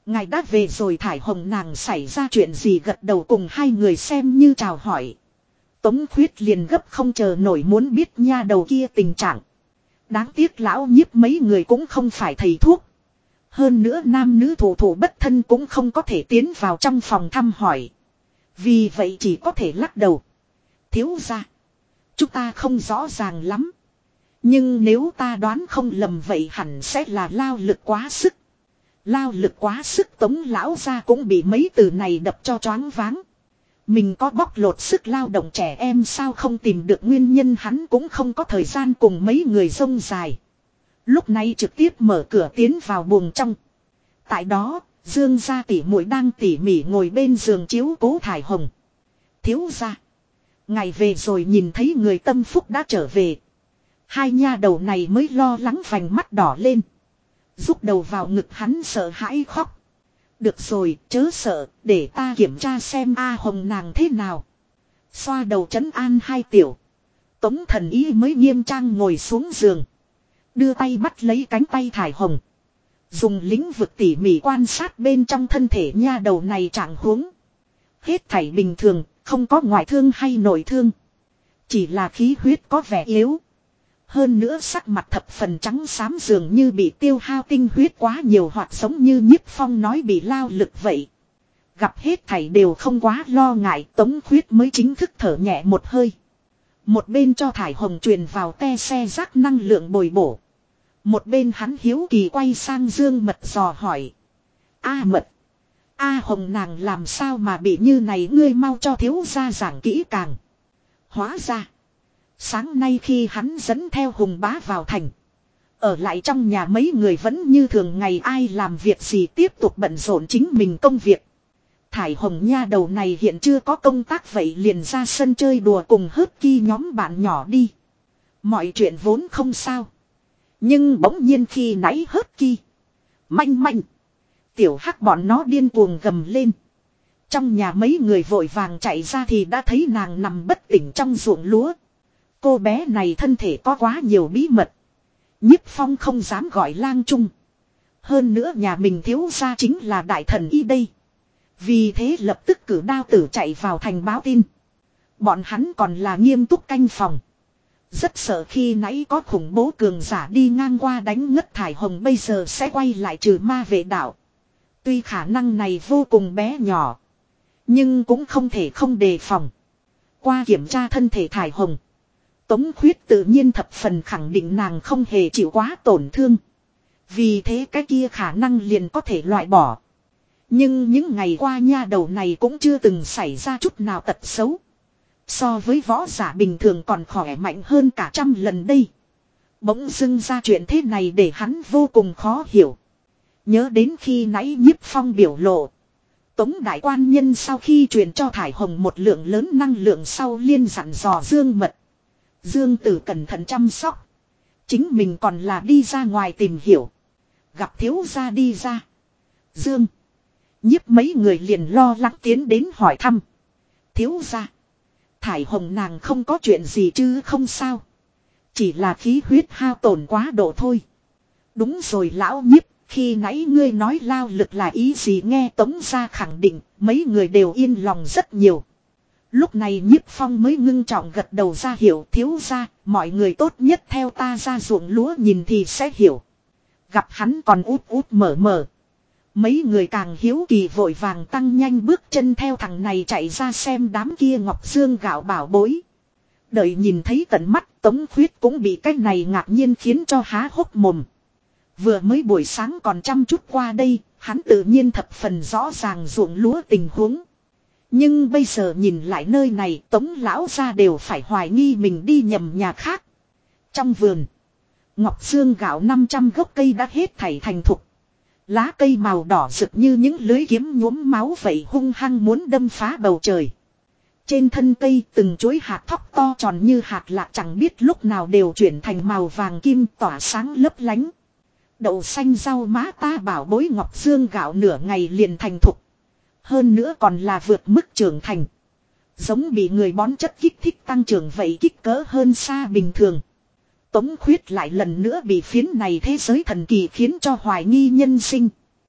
Ngài đã về rồi thải hồng nàng xảy ra chuyện gì gật đầu cùng hai người xem như chào hỏi. Tống khuyết liền gấp không chờ nổi muốn biết nha đầu kia tình trạng. Đáng tiếc lão nhiếp mấy người cũng không phải thầy thuốc. Hơn nữa nam nữ thủ thủ bất thân cũng không có thể tiến vào trong phòng thăm hỏi. Vì vậy chỉ có thể lắc đầu. Thiếu ra. Chúng ta không rõ ràng lắm. Nhưng nếu ta đoán không lầm vậy hẳn sẽ là lao lực quá sức. Lao lực quá sức tống lão ra cũng bị mấy từ này đập cho choáng váng. Mình có bóc lột sức lao động trẻ em sao không tìm được nguyên nhân hắn cũng không có thời gian cùng mấy người rông dài. Lúc này trực tiếp mở cửa tiến vào buồng trong. Tại đó, Dương gia tỷ muội đang tỉ mỉ ngồi bên giường chiếu cố thải hồng. Thiếu gia. Ngày về rồi nhìn thấy người tâm phúc đã trở về. Hai nha đầu này mới lo lắng vành mắt đỏ lên. Rút đầu vào ngực hắn sợ hãi khóc. Được rồi, chớ sợ, để ta kiểm tra xem A Hồng nàng thế nào. Xoa đầu chấn an hai tiểu. Tống thần ý mới nghiêm trang ngồi xuống giường. Đưa tay bắt lấy cánh tay thải hồng. Dùng lĩnh vực tỉ mỉ quan sát bên trong thân thể nha đầu này trạng huống. Hết thảy bình thường, không có ngoại thương hay nội thương. Chỉ là khí huyết có vẻ yếu. Hơn nữa sắc mặt thập phần trắng xám dường như bị tiêu hao tinh huyết quá nhiều hoặc giống như nhiếp phong nói bị lao lực vậy. Gặp hết thảy đều không quá lo ngại, tống khuyết mới chính thức thở nhẹ một hơi. Một bên cho thải hồng truyền vào te xe rác năng lượng bồi bổ. Một bên hắn hiếu kỳ quay sang dương mật dò hỏi. A mật. A hồng nàng làm sao mà bị như này, ngươi mau cho thiếu ra giảng kỹ càng. Hóa ra. Sáng nay khi hắn dẫn theo hùng bá vào thành. Ở lại trong nhà mấy người vẫn như thường ngày ai làm việc gì tiếp tục bận rộn chính mình công việc. Thải hồng nha đầu này hiện chưa có công tác vậy liền ra sân chơi đùa cùng hớt ki nhóm bạn nhỏ đi. Mọi chuyện vốn không sao. Nhưng bỗng nhiên khi nãy hớt ki. Manh manh. Tiểu hắc bọn nó điên cuồng gầm lên. Trong nhà mấy người vội vàng chạy ra thì đã thấy nàng nằm bất tỉnh trong ruộng lúa. Cô bé này thân thể có quá nhiều bí mật. nhiếp phong không dám gọi lang trung. Hơn nữa nhà mình thiếu ra chính là đại thần y đây. Vì thế lập tức cử đao tử chạy vào thành báo tin. Bọn hắn còn là nghiêm túc canh phòng. Rất sợ khi nãy có khủng bố cường giả đi ngang qua đánh ngất thải hồng bây giờ sẽ quay lại trừ ma vệ đạo. Tuy khả năng này vô cùng bé nhỏ. Nhưng cũng không thể không đề phòng. Qua kiểm tra thân thể thải hồng. Tống khuyết tự nhiên thập phần khẳng định nàng không hề chịu quá tổn thương. Vì thế cái kia khả năng liền có thể loại bỏ. Nhưng những ngày qua nha đầu này cũng chưa từng xảy ra chút nào tật xấu. So với võ giả bình thường còn khỏe mạnh hơn cả trăm lần đây. Bỗng dưng ra chuyện thế này để hắn vô cùng khó hiểu. Nhớ đến khi nãy nhiếp phong biểu lộ. Tống đại quan nhân sau khi truyền cho Thải Hồng một lượng lớn năng lượng sau liên dặn dò Dương Mật. Dương Tử cẩn thận chăm sóc. Chính mình còn là đi ra ngoài tìm hiểu. Gặp thiếu gia đi ra. Dương. nhiếp mấy người liền lo lắng tiến đến hỏi thăm. Thiếu gia. Thải hồng nàng không có chuyện gì chứ không sao. Chỉ là khí huyết hao tổn quá độ thôi. Đúng rồi lão nhiếp, khi nãy ngươi nói lao lực là ý gì nghe tống ra khẳng định, mấy người đều yên lòng rất nhiều. Lúc này nhiếp phong mới ngưng trọng gật đầu ra hiểu thiếu ra, mọi người tốt nhất theo ta ra ruộng lúa nhìn thì sẽ hiểu. Gặp hắn còn út út mở mở. Mấy người càng hiếu kỳ vội vàng tăng nhanh bước chân theo thằng này chạy ra xem đám kia ngọc dương gạo bảo bối. Đợi nhìn thấy tận mắt tống khuyết cũng bị cái này ngạc nhiên khiến cho há hốc mồm. Vừa mới buổi sáng còn chăm chút qua đây, hắn tự nhiên thập phần rõ ràng ruộng lúa tình huống. Nhưng bây giờ nhìn lại nơi này tống lão ra đều phải hoài nghi mình đi nhầm nhà khác. Trong vườn, Ngọc Dương gạo 500 gốc cây đã hết thảy thành thục. Lá cây màu đỏ rực như những lưới kiếm nhuốm máu vậy hung hăng muốn đâm phá bầu trời. Trên thân cây từng chuối hạt thóc to tròn như hạt lạ chẳng biết lúc nào đều chuyển thành màu vàng kim tỏa sáng lấp lánh. Đậu xanh rau má ta bảo bối ngọc dương gạo nửa ngày liền thành thục. Hơn nữa còn là vượt mức trưởng thành. Giống bị người bón chất kích thích tăng trưởng vậy kích cỡ hơn xa bình thường. Tống khuyết lại lần nữa bị phiến này thế giới thần kỳ khiến cho hoài nghi nhân sinh.